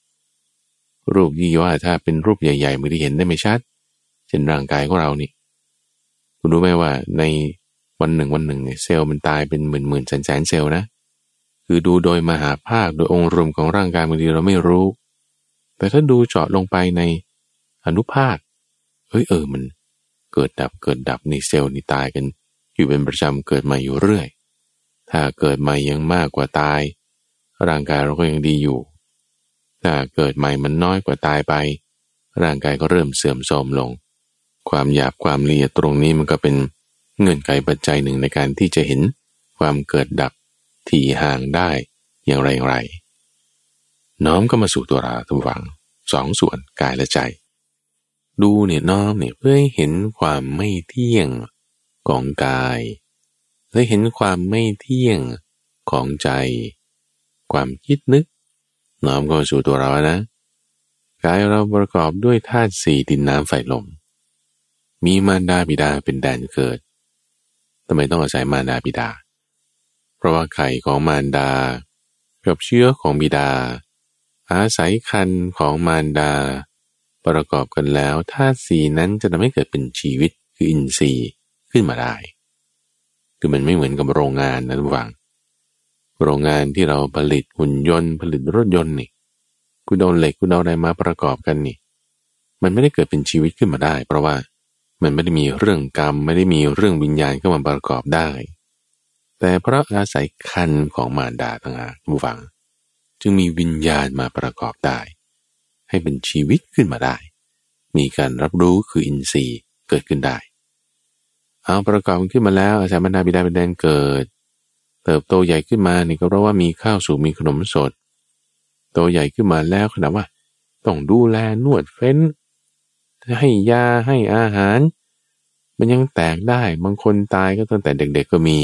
รูปยี่ว่าถ้าเป็นรูปใหญ่ๆมือที่เห็นได้ไม่ชัด เช่นร่างกายของเรานี่คุณรู้ไหมว่าในวันหนึ่งวันหนึ่งเซลล์มันตายเป็นหมื่นหมื่นแสนแสนเซลล์นะ คือดูโดยมหาภาคโดยองค์รวมของร่างกายบางทีเราไม่รู้ แต่ถ้าดูเจาะลงไปในอนุภาคเฮ้ยเออมันเกิดดับเกิดดับในเซลล์นี่ตายกัน อยู่เป็นประจำเกิดมาอยู่เรื่อย ถ้าเกิดใหม่ยังมากกว่าตาย ร่างกายเราก็ยังดีอยู่ ถ้าเกิดใหม่มันน้อยกว่าตายไป ร่างกายก็เริ่มเสื่อมโทรมลง ความหยาบความละเอียดตรงนี้มันก็เป็นเงื่อนไขปัจจัยหนึ่งในการที่จะเห็นความเกิดดับที่ห่างได้อย่างไรไรน้อมก็มาสู่ตัวเราทุกฝังสองส่วนกายและใจ ดูเนี่ยน้อมเนี่ยเพื่อให้เห็นความไม่เที่ยงของกาย และเห็นความไม่เที่ยงของใจ ความคิดนึก น้อมก็มาสู่ตัวเรานะกายเราประกอบด้วยธาตุสี่ดินน้ำไฟลม มีมารดาบิดาเป็นแดนเกิดทำไมต้องอาศัยมารดาบิดา เพราะว่าไข่ของมารดากับเชื้อของบิดา อาศัยคันของมารดา ประกอบกันแล้วธาตุสีนั้นจะทำให้เกิดเป็นชีวิตคืออินทรีย์ขึ้นมาได้ คือมันไม่เหมือนกับโรงงานนะทุกฝัง โรงงานที่เราผลิตหุ่นยนต์ผลิตรถยนต์นี่คุณเอาเหล็กคุณเอาอะไรมาประกอบกันนี่ มันไม่ได้เกิดเป็นชีวิตขึ้นมาได้ เพราะว่า มันไม่ได้มีเรื่องกรรม ไม่ได้มีเรื่องวิญญาณเข้ามาประกอบได้ แต่เพราะอาศัยคันของมารดาต่างหากผู้ฟัง จึงมีวิญญาณมาประกอบได้ ให้เป็นชีวิตขึ้นมาได้ มีการรับรู้คืออินทรีย์เกิดขึ้นได้ เอาประกอบขึ้นมาแล้ว อาศัยมารดาบิดาเป็นแดนเกิด เติบโตใหญ่ขึ้นมานี่ก็เพราะว่ามีข้าวสุกมีขนมสด โตใหญ่ขึ้นมาแล้วขนาดว่า ต้องดูแลนวดเฟ้น ให้ยาให้อาหาร มันยังแตกได้ บางคนตายก็ตั้งแต่เด็ก ๆก็มี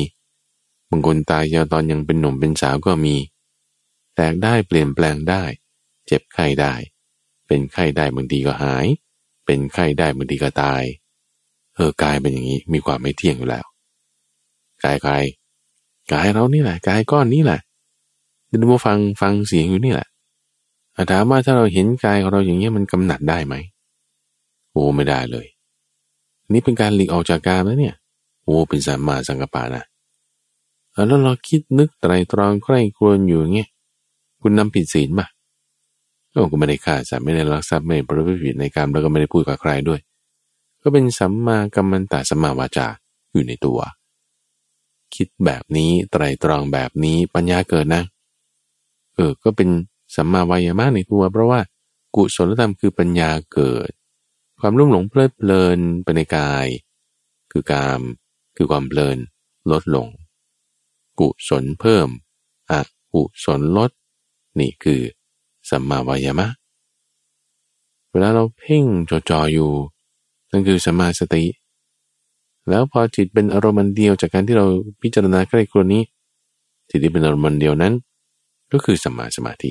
บางคนตายยาตอนยังเป็นหนุ่มเป็นสาวก็มี แตกได้เปลี่ยนแปลงได้ เจ็บไข้ได้ เป็นไข้ได้บางทีก็หาย เป็นไข้ได้บางทีก็ตาย เออกายเป็นอย่างนี้มีความไม่เที่ยงอยู่แล้ว กายกายกายเรานี่แหละกายก้อนนี้แหละดูมาฟังฟังเสียงอยู่นี่แหละถามว่าถ้าเราเห็นกายของเราอย่างนี้มันกำหนัดได้ไหม โอ้ไม่ได้เลย นี่เป็นการหลีกออกจากกามแล้วเนี่ย โอ้เป็นสัมมาสังกปะนะแล้วเราคิดนึกไตรตรองใคร่ครวญอยู่เงี้ยคุณนำผิดศีลป่ะโอ้ก็ไม่ได้ฆ่าสัตว์ไม่ได้ลักทรัพย์ไม่ได้ประพฤติผิดในกรรมแล้วก็ไม่ได้พูดกับใครด้วย ก็เป็นสัมมากัมมันตสัมมาวาจาอยู่ในตัว คิดแบบนี้ไตรตรองแบบนี้ปัญญาเกิดนะ เออ ก็เป็นสัมมาวายามะในตัว เพราะว่ากุศลธรรมคือปัญญาเกิด ความรุ่มหลงเพลิดเพลินไปในกาย คือกาม คือความเพลิน ลดลง กุศลเพิ่มอกุศลลด นี่คือสัมมาวายามะ เวลาเราเพ่งจจออยู่ นั่นคือสัมมาสติ แล้วพอจิตเป็นอารมณ์เดียวจากการที่เราพิจารณาใกล้ครัวนี้ จิตที่เป็นอารมณ์เดียวนั้น ก็คือสัมมาสมาธิ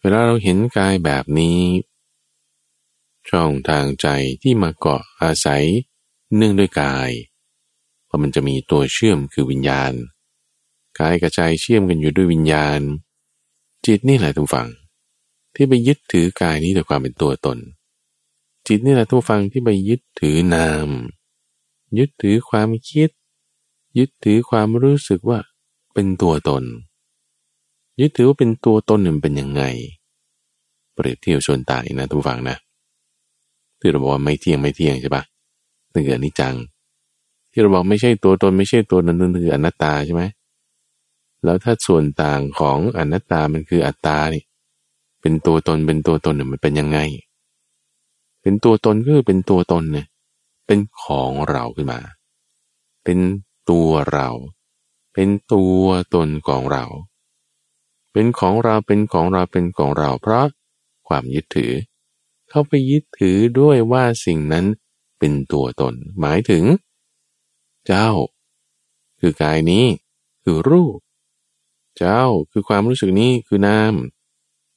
เวลาเราเห็นกายแบบนี้ ช่องทางใจที่มาเกาะอาศัยเนื่องด้วยกาย เพราะมันจะมีตัวเชื่อมคือวิญญาณ กายกับใจเชื่อมกันอยู่ด้วยวิญญาณ จิตนี่แหละทุกฝัง ที่ไปยึดถือกายนี้ด้วยความเป็นตัวตน จิตนี่แหละทุกฝังที่ไปยึดถือนาม ยึดถือความคิด ยึดถือความรู้สึกว่าเป็นตัวตน ยึดถือว่าเป็นตัวตนหนึ่งเป็นยังไง เปรียบเทียบชนตายนะทุกฝังนะ ที่เราบอกว่าไม่เที่ยงไม่เที่ยงใช่ปะนั่นคืออนิจจัง ที่เราบอกไม่ใช่ตัวตนไม่ใช่ตัวนั้นนั่นคืออนัตตาใช่ไหมแล้วถ้าส่วนต่างของอนัตตามันคืออัตตานี่เป็นตัวตนเป็นตัวตนเนี่ยมันเป็นยังไง เป็นตัวตนก็คือเป็นตัวตนเนี่ยเป็นของเราขึ้นมา เป็นตัวเรา เป็นตัวตนของเรา เป็นของเราเป็นของเราเป็นของเรา เพราะความยึดถือ เข้าไปยึดถือด้วยว่าสิ่งนั้นเป็นตัวตน หมายถึง เจ้า คือกายนี้ คือรูป เจ้าคือความรู้สึกนี้คือนาม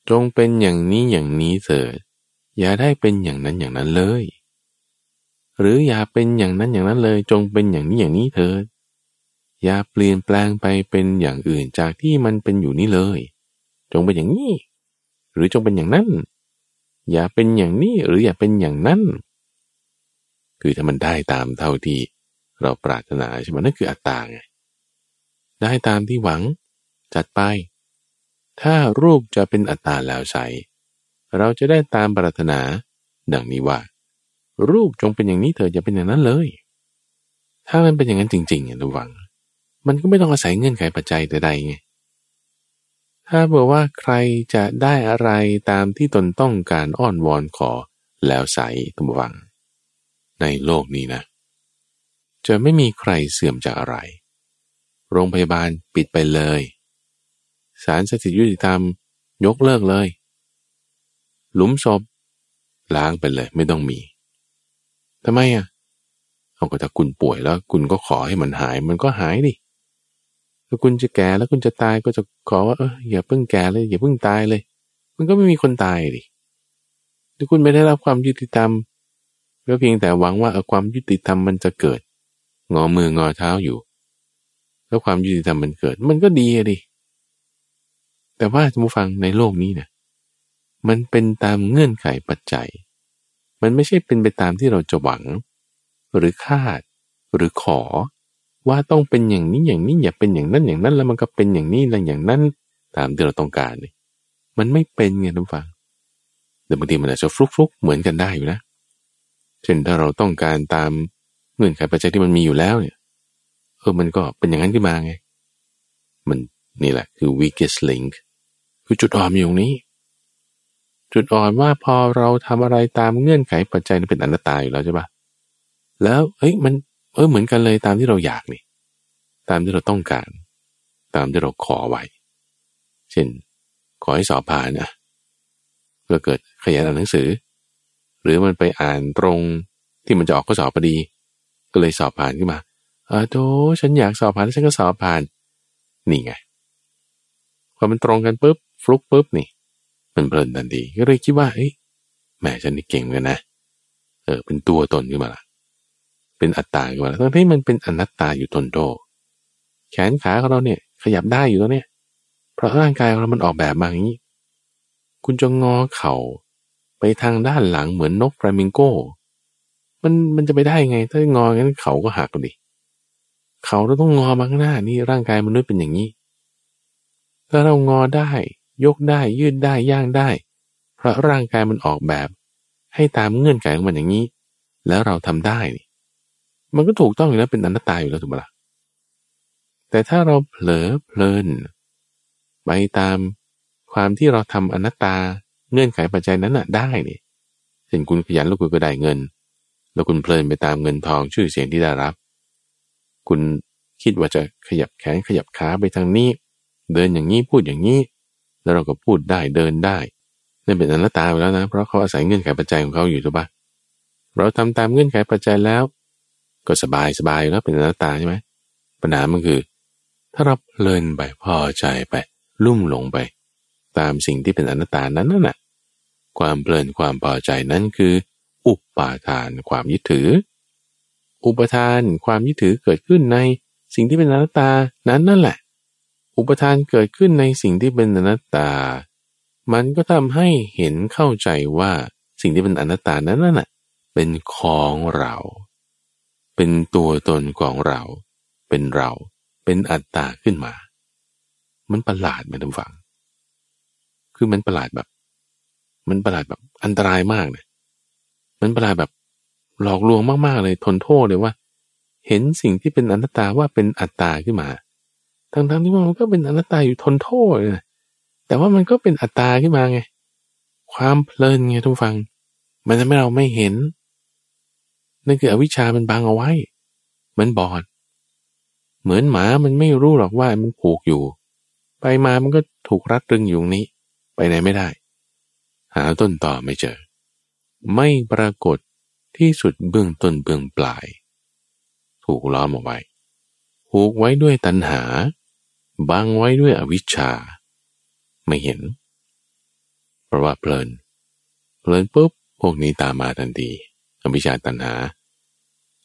จงเป็นอย่างนี้อย่างนี้เถิดอย่าได้เป็นอย่างนั้นอย่างนั้นเลย หรืออย่าเป็นอย่างนั้นอย่างนั้นเลย จงเป็นอย่างนี้อย่างนี้เถิดอย่าเปลี่ยนแปลงไปเป็นอย่างอื่นจากที่มันเป็นอยู่นี้เลย จงเป็นอย่างนี้ หรือจงเป็นอย่างนั้น อย่าเป็นอย่างนี้หรืออย่าเป็นอย่างนั้น คือถ้ามันได้ตามเท่าที่เราปรารถนาใช่ไหมนั่นคืออัตตาไงได้ตามที่หวังจัดไป ถ้ารูปจะเป็นอัตตาแล้วใสเราจะได้ตามปรารถนา ดังนี้ว่า รูปจงเป็นอย่างนี้เธอจะเป็นอย่างนั้นเลย ถ้ามันเป็นอย่างนั้นจริงๆระวัง มันก็ไม่ต้องอาศัยเงื่อนไขปัจจัยใดๆไง ถ้าบอกว่าใครจะได้อะไรตามที่ตนต้องการอ้อนวอนขอแล้วใสตัววัง ในโลกนี้นะ จะไม่มีใครเสื่อมจากอะไร โรงพยาบาลปิดไปเลยศาลสถิตยุติธรรม ยกเลิกเลย หลุมศพล้างไปเลยไม่ต้องมีทำไมอะเอาก็ถ้าคุณป่วยแล้ว คุณก็ขอให้มันหายมันก็หายดิ ถ้าคุณจะแก่แล้วคุณจะตายก็จะขอว่าเอออย่าเพิ่งแก่เลย อย่าเพิ่งตายเลย มันก็ไม่มีคนตายดิถ้าคุณไม่ได้รับความยุติธรรมก็เพียงแต่หวังว่าเออความยุติธรรมมันจะเกิด งอมืองอเท้าอยู่ แล้วความยุติธรรมมันเกิด มันก็ดีดิแต่ว่าท่านผู้ฟังในโลกนี้เนี่ยมันเป็นตามเงื่อนไขปัจจัย มันไม่ใช่เป็นไปตามที่เราจะหวัง หรือคาด หรือขอ ว่าต้องเป็นอย่างนี้อย่างนี้อย่าเป็นอย่างนั้นอย่างนั้น แล้วมันก็เป็นอย่างนี้แล้วอย่างนั้น ตามที่เราต้องการนี่มันไม่เป็นไงทุกฝังแต่บางทีมันอาจจะฟลุกฟลุกเหมือนกันได้อยู่นะ เช่นถ้าเราต้องการตามเงื่อนไขปัจจัยที่มันมีอยู่แล้วเนี่ยเออมันก็เป็นอย่างนั้นขึ้นมาไง มันนี่แหละคือ weakest link คือจุดอ่อนอยู่ตรงนี้ จุดอ่อนว่าพอเราทำอะไรตามเงื่อนไขปัจจัยนั้นเป็นอนัตตาอยู่แล้วใช่ปะแล้วเฮ้ยมัน เออเหมือนกันเลยตามที่เราอยากนี่ ตามที่เราต้องการ ตามที่เราขอไว้ เช่น ขอให้สอบผ่านนะเพื่อเกิดขยันอ่านหนังสือ หรือมันไปอ่านตรงที่มันจะออกข้อสอบพอดี ก็เลยสอบผ่านขึ้นมาเออโธฉันอยากสอบผ่านฉันก็สอบผ่าน นี่ไงพอมันตรงกันปุ๊บฟลุกปุ๊บนี่ มันเพลินทันทีก็เลยคิดว่าเฮ้ยแม่ฉันนี่เก่งเลยนะ เออเป็นตัวตนขึ้นมาละ เป็นอัตตาขึ้นมาละทั้งที่มันเป็นอนัตตาอยู่ตนโตแขนขาของเราเนี่ยขยับได้อยู่ตรงเนี้ยเพราะร่างกายของเรามันออกแบบมาอย่างนี้ คุณจะงอเข่าไปทางด้านหลังเหมือนนกฟลามิงโก้ มันมันจะไปได้ไง ถ้างองั้นเขาก็หักดิเขาเราต้องงอมาข้างหน้านี่ร่างกายมนุษย์เป็นอย่างนี้ ถ้าเรางอได้ ยกได้ยืดได้ย่างได้ เพราะร่างกายมันออกแบบ ให้ตามเงื่อนไขของมันอย่างนี้ แล้วเราทำได้นี่ มันก็ถูกต้องอยู่แล้วเป็นอนัตตาอยู่แล้วถูกไหมล่ะแต่ถ้าเราเผลอเพลินไปตามความที่เราทำอนัตตาเงื่อนไขปัจจัยนั้นน่ะได้นี่เช่นคุณขยันแล้วคุณก็ได้เงิน แล้วคุณเพลินไปตามเงินทองชื่อเสียงที่ได้รับ คุณคิดว่าจะขยับแขนขยับขาไปทางนี้ เดินอย่างนี้พูดอย่างนี้ แล้วเราก็พูดได้เดินได้นั่นเป็นอนัตตาไปแล้วนะ เพราะเขาอาศัยเงื่อนไขปัจจัยของเขาอยู่ถูกปะเราทำตามเงื่อนไขปัจจัยแล้ว ก็สบายสบายแล้วเป็นอนัตตาใช่ไหมปัญหามันคือ ถ้าเราเพลินไปพอใจไป ลุ่มหลงไป ตามสิ่งที่เป็นอนัตตานั้นนั่นแหะความเพลินความพอใจนั้นคือ อุปาทานความยึดถือ อุปทานความยึดถือเกิดขึ้นในสิ่งที่เป็นอนัตตานั้นนั่นแหละ อุปทานเกิดขึ้นในสิ่งที่เป็นอนัตตา มันก็ทำให้เห็นเข้าใจว่าสิ่งที่เป็นอนัตตานั้นน่ะเป็นของเรา เป็นตัวตนของเรา เป็นเรา เป็นอัตตาขึ้นมา มันประหลาดไหมท่านฟัง คือมันประหลาดแบบ มันประหลาดแบบอันตรายมากเนี่ยมันประหลาดแบบหลอกลวงมากๆเลยทนโทษเลยว่า เห็นสิ่งที่เป็นอนัตตาว่าเป็นอัตตาขึ้นมา ทั้งๆที่ว่ามันก็เป็นอนัตตาอยู่ทนโทษนะแต่ว่ามันก็เป็นอัตตาขึ้นมาไง ความเพลินไงทุกฟัง มันทำให้เราไม่เห็น นั่นคืออวิชามันบังเอาไว้ มันบอด เหมือนหมามันไม่รู้หรอกว่ามันผูกอยู่ ไปมามันก็ถูกรัดรึงอยู่นี้ ไปไหนไม่ได้ หาต้นต่อไม่เจอ ไม่ปรากฏที่สุดเบื้องต้นเบื้องปลาย ถูกล้อมเอาไว้ ผูกไว้ด้วยตัณหา บังไว้ด้วยอวิชชา ไม่เห็น เพราะว่าเพลิน เพลินปุ๊บพวกนี้ตามมาทันที อวิชชาตัณหา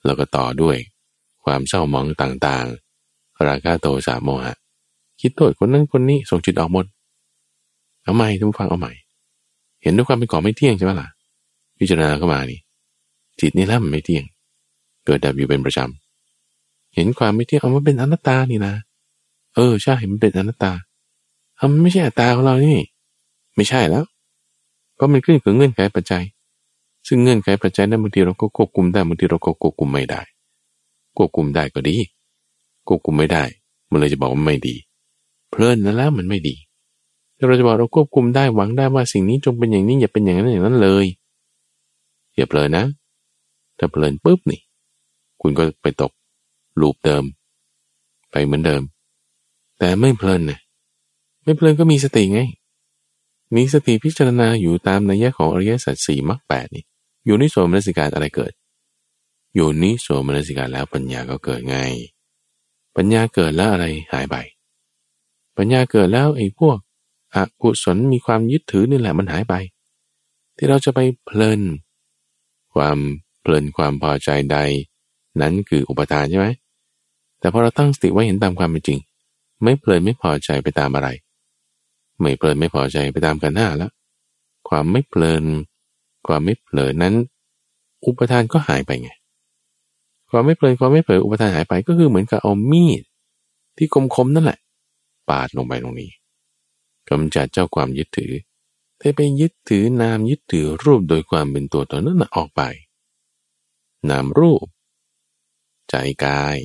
แล้วก็ต่อด้วย ความเศร้าหมองต่างๆ ราคะโทสะโมหะ คิดโทษคนนั้นคนนี้ส่งจิตออกหมด เอาใหม่ทุกฟังเอาใหม่ เห็นด้วยความเป็นของไม่เที่ยงใช่ไหมล่ะ พิจารณาเข้ามานี่ จิตนี่แหละมันไม่เที่ยง เกิดดับอยู่เป็นประจำ เห็นความไม่เที่ยงเอามาเป็นอนัตตานี่นะ เออใช่มันเป็นอนัตตาเอามันไม่ใช่อัตตาของเรานี่ ไม่ใช่แล้ว ก็มันขึ้นกับเงื่อนไขปัจจัย ซึ่งเงื่อนไขปัจจัยนั้นบางทีเราก็ควบคุมได้บางทีเราก็ควบคุมไม่ได้ ควบคุมได้ก็ดี ควบคุมไม่ได้ มันเลยจะบอกว่าไม่ดี เพลินแล้วมันไม่ดีเราจะบอกเราควบคุมได้หวังได้ว่าสิ่งนี้จงเป็นอย่างนี้อย่าเป็นอย่างนั้นอย่างนั้นเลยอย่าเพลินนะ ถ้าเพลินปุ๊บนี่ คุณก็ไปตกลูปเดิม ไปเหมือนเดิม แต่ไม่เพลินนะไม่เพลินก็มีสติไง มีสติพิจารณาอยู่ตามนัยยะของอริยสัจสี่มรรคแปดนี่ อยู่นิโสมนสิการอะไรเกิด อยู่นิโสมนสิการแล้วปัญญาก็เกิดไง ปัญญาเกิดแล้วอะไรหายไป ปัญญาเกิดแล้วไอ้พวกอกุศลมีความยึดถือนี่แหละมันหายไป ที่เราจะไปเพลิน ความเพลินความพอใจใด นั้นคืออุปทานใช่ไหมแต่พอเราตั้งสติไว้เห็นตามความเป็นจริง ไม่เพลินไม่พอใจไปตามอะไร ไม่เพลินไม่พอใจไปตามกันหน้าแล้วความไม่เพลิน ความไม่เพลินนั้น อุปทานก็หายไปไง ความไม่เพลินความไม่เพลินอุปทานหายไปก็คือเหมือนกับเอามีด ที่คมๆนั่นแหละ ปาดลงไปตรงนี้กำจัดเจ้าความยึดถือถ้าไปยึดถือนามยึดถือรูปโดยความเป็นตัวตนนั้นออกไป นามรูป ใจกาย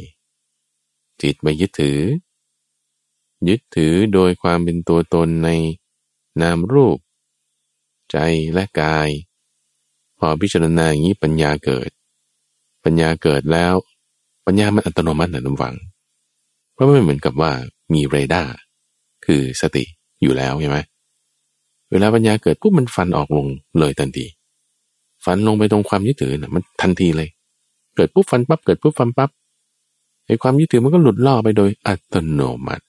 จิตไปยึดถือ ยึดถือโดยความเป็นตัวตนในนามรูป ใจและกาย อพิจารณาอย่างนี้ปัญญาเกิด ปัญญาเกิดแล้ว ปัญญามันอัตโนมัตินะน้ำฟัง เพราะไม่เหมือนกับว่ามีเรดาร์คือสติอยู่แล้วใช่ไหมเวลาปัญญาเกิดปุ๊บมันฟันออกลงเลยทันทีฟันลงไปตรงความยึดถือนะมันทันทีเลย เกิดปุ๊บฟันปั๊บเกิดปุ๊บฟันปั๊บไอ้ความยึดถือมันก็หลุดล่อไปโดยอัตโนมัติ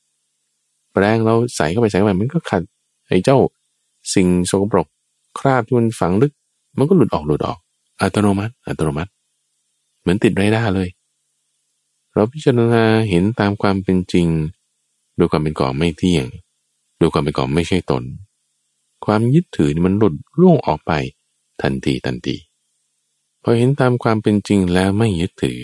แปรงเราใส่เข้าไปใส่เข้าไปมันก็ขัดไอ้เจ้าสิ่งสกปรกคราบที่มันฝังลึก มันก็หลุดออกหลุดออก อัตโนมัติ อัตโนมัติ เหมือนติดไรด้าเลย เราพิจารณาเห็นตามความเป็นจริงดยความเป็นก่อไม่เที่ยงดยความเป็นก่อไม่ใช่ตน ความยึดถือนี่มันหลุดล่วงออกไปทันทีทันทีพอเห็นตามความเป็นจริงแล้วไม่ยึดถือ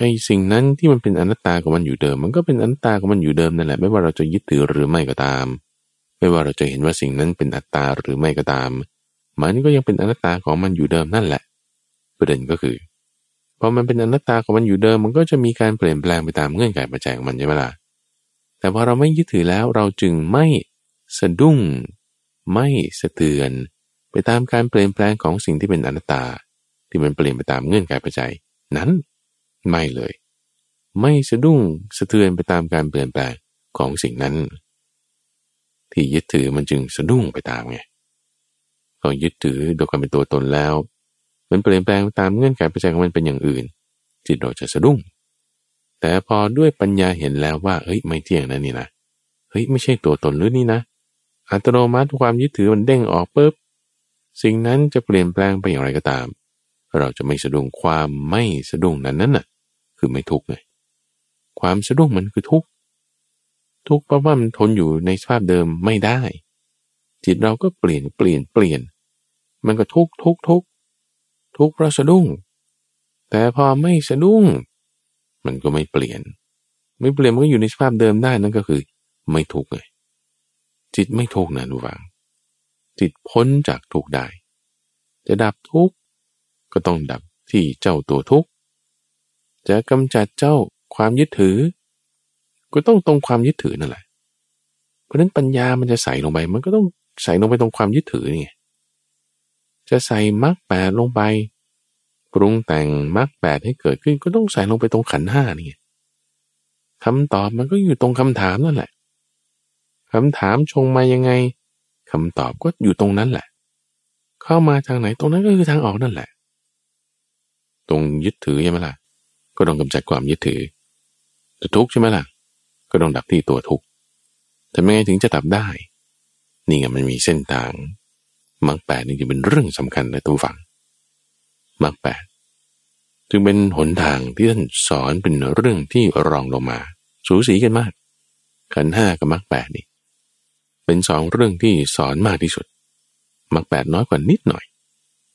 ไอ้สิ่งนั้นที่มันเป็นอนัตตาของมันอยู่เดิม มันก็เป็นอนัตตาของมันอยู่เดิมนั่นแหละ ไม่ว่าเราจะยึดถือหรือไม่ก็ตาม ไม่ว่าเราจะเห็นว่าสิ่งนั้นเป็นอัตตาหรือไม่ก็ตาม มันก็ยังเป็นอนัตตาของมันอยู่เดิมนั่นแหละ ประเด็นก็คือพอมันเป็นอนัตตาของมันอยู่เดิม มันก็จะมีการเปลี่ยนแปลงไปตามเงื่อนไขปัจจัยของมันใช่ไหมล่ะแต่พอเราไม่ยึดถือแล้วเราจึงไม่สะดุ้ง ไม่สะเทือน ไปตามการเปลี่ยนแปลงของสิ่งที่เป็นอนัตตา ที่มันเปลี่ยนไปตามเงื่อนไขปัจจัย นั้นไม่เลย ไม่สะดุ้งสะเทือนไปตามการเปลี่ยนแปลงของสิ่งนั้น ที่ยึดถือมันจึงสะดุ้งไปตามไง พอยึดถือโดยความเป็นตัวตนแล้ว มันเปลี่ยนแปลงตามเงื่อนไขปัจจัยของมันเป็นอย่างอื่น จิตเราจะสะดุ้ง แต่พอด้วยปัญญาเห็นแล้วว่าเฮ้ยไม่เที่ยงนะนี่นะเฮ้ยไม่ใช่ตัวตนหรือนี่นะ อัตโนมัติความยึดถือมันเด้งออกปุ๊บสิ่งนั้นจะเปลี่ยนแปลงไปอย่างไรก็ตาม เราจะไม่สะดุ้งความไม่สะดุ้งนั้นนั่นน่ะ คือไม่ทุกข์เลยความสะดุ้งมันคือทุกข์ทุกข์เพราะว่ามันทนอยู่ในสภาพเดิมไม่ได้ จิตเราก็เปลี่ยนเปลี่ยนเปลี่ยน มันก็ทุกทุกทุกทุกเพราะสะดุ้ง แต่พอไม่สะดุ้ง มันก็ไม่เปลี่ยน ไม่เปลี่ยนมันก็อยู่ในสภาพเดิมได้นั่นก็คือ ไม่ทุกเลยจิตไม่ทุกนะดูฟังจิตพ้นจากทุกได้ จะดับทุกก็ต้องดับที่เจ้าตัวทุกจะกำจัดเจ้าความยึดถือ ก็ต้องตรงความยึดถือนั่นแหละ เพราะนั้นปัญญามันจะใส่ลงไป มันก็ต้องใส่ลงไปตรงความยึดถือนี่ จะใส่มรรคแปดลงไป ปรุงแต่งมรรคแปดให้เกิดขึ้นก็ต้องใส่ลงไปตรงขันห้านี่คำตอบมันก็อยู่ตรงคำถามนั่นแหละคำถามชงมายังไงคำตอบก็อยู่ตรงนั้นแหละ เข้ามาทางไหนตรงนั้นก็คือทางออกนั่นแหละ ตรงยึดถือใช่ไหมล่ะ ก็ต้องกำจัดความยึดถือจะทุกข์ใช่ไหมล่ะ ก็ต้องดับที่ตัวทุกข์ทำยังไงถึงจะดับได้ นี่ไงมันมีเส้นทาง มรรคแปดนี่จะเป็นเรื่องสำคัญเลยตัวฝังมรรคแปดจึงเป็นหนทางที่ท่านสอนเป็นเรื่องที่รองลงมา สูสีกันมาก ขันห้ากับมรรคแปดนี่เป็นสองเรื่องที่สอนมากที่สุดมรรคแปดน้อยกว่านิดหน่อย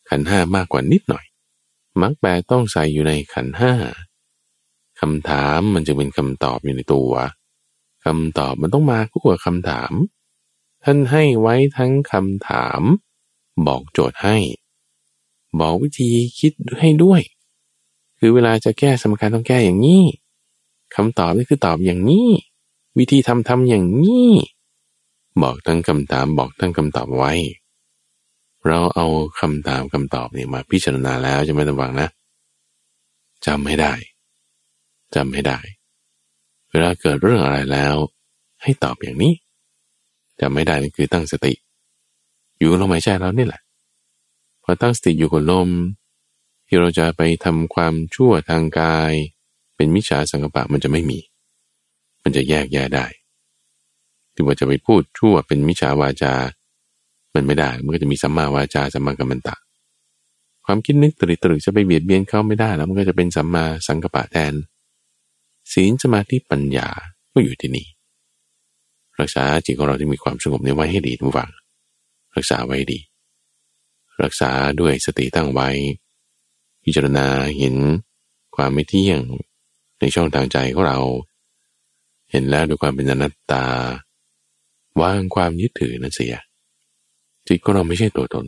ขันห้ามากกว่านิดหน่อยมรรคแปดต้องใส่อยู่ในขันห้าคำถามมันจะเป็นคำตอบอยู่ในตัวคำตอบมันต้องมาคู่กับคำถาม ท่านให้ไว้ทั้งคำถาม บอกโจทย์ให้ บอกวิธีคิดให้ด้วย คือเวลาจะแก้สมการต้องแก้อย่างนี้คำตอบนี่คือตอบอย่างนี้ วิธีทำทำอย่างนี้ บอกทั้งคำถามบอกทั้งคำตอบไว้ เราเอาคำถามคำตอบนี่มาพิจารณาแล้วจะไม่ต้องวังนะจำไม่ได้จำไม่ได้ เวลาเกิดเรื่องอะไรแล้ว ให้ตอบอย่างนี้จำไม่ได้นี่นคือตั้งสติ อยู่ลมหายใจเรานี่แหละ พอตั้งสติอยู่กับลม ที่เราจะไปทำความชั่วทางกาย เป็นมิจฉาสังกปะมันจะไม่มี มันจะแยกแยะได้ ที่ว่าจะไปพูดชั่วเป็นมิจฉาวาจา มันไม่ได้ มันก็จะมีสัมมาวาจาสัมมากัมมันตะ ความคิดนึกตริตรึกจะไปเบียดเบียนเขาไม่ได้ แล้วมันก็จะเป็นสัมมาสังกปะแทน ศีลสมาธิปัญญาก็อยู่ที่นี่รักษาจิตของเราที่มีความสงบในไว้ให้ดีทุกฝัง รักษาไว้ดี รักษาด้วยสติตั้งไว้ พิจารณาเห็นความไม่เที่ยงในช่องทางใจของเรา เห็นแล้วด้วยความเป็นอนัตตา วางความยึดถือนั่นเสีย จิตของเราไม่ใช่ตัวตน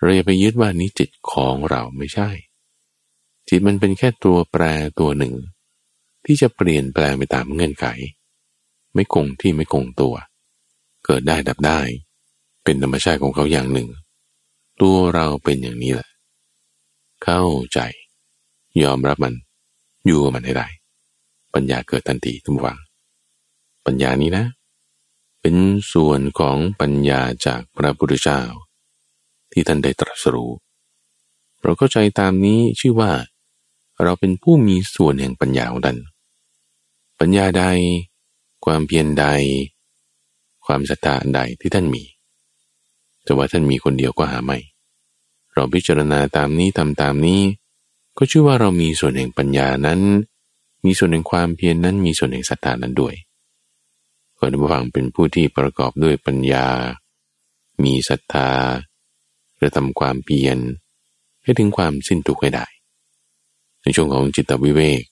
เราอย่าไปยึดว่านี้จิตของเราไม่ใช่ จิตมันเป็นแค่ตัวแปรตัวหนึ่ง ที่จะเปลี่ยนแปลงไปตามเงื่อนไข ไม่คงที่ไม่คงตัว เกิดได้ดับได้ เป็นธรรมชาติของเขาอย่างหนึ่ง ตัวเราเป็นอย่างนี้แหละ เข้าใจ ยอมรับมัน อยู่มันให้ได้ ปัญญาเกิดทันทีทุกวังปัญญานี้นะ เป็นส่วนของปัญญาจากพระพุทธเจ้า ที่ท่านได้ตรัสรู้เราเข้าใจตามนี้ชื่อว่า เราเป็นผู้มีส่วนแห่งปัญญาของท่านปัญญาใด ความเพียรใด ความศรัทธาใดที่ท่านมี แต่ว่าท่านมีคนเดียวก็หาไม่ เราพิจารณาตามนี้ทำตามนี้ ก็ชื่อว่าเรามีส่วนแห่งปัญญานั้น มีส่วนแห่งความเพียรนนั้น มีส่วนแห่งศรัทธานั้นด้วยคนผู้ฟังเป็นผู้ที่ประกอบด้วยปัญญา มีศรัทธากระทำความเพียรให้ถึงความสิ้นทุกข์ให้ได้ ในช่วงของจิตวิเวก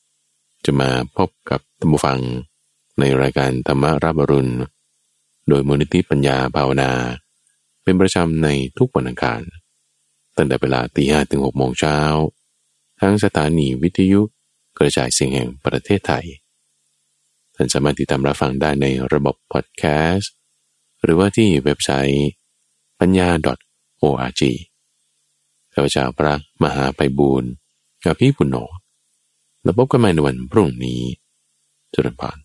จะมาพบกับท่านผู้ฟังในรายการธรรมารับรุณ โดยมูลนิธิปัญญาภาวนา เป็นประจำในทุกวันอังคาร ตั้งแต่เวลาตีห้ถึงหกโมงเช้า ทั้งสถานีวิทยุกระจายเสียงแห่งประเทศไทย ท่านสามารถติดตามรับฟังได้ในระบบพอดแคสต์ หรือว่าที่เว็บไซต์ปัญญา .org ข้าพเจ้าพระมหาไปบูรณ์กับพี่ปุณโญแล้วพบกันใหม่ในวันพรุ่งนี้จุลพร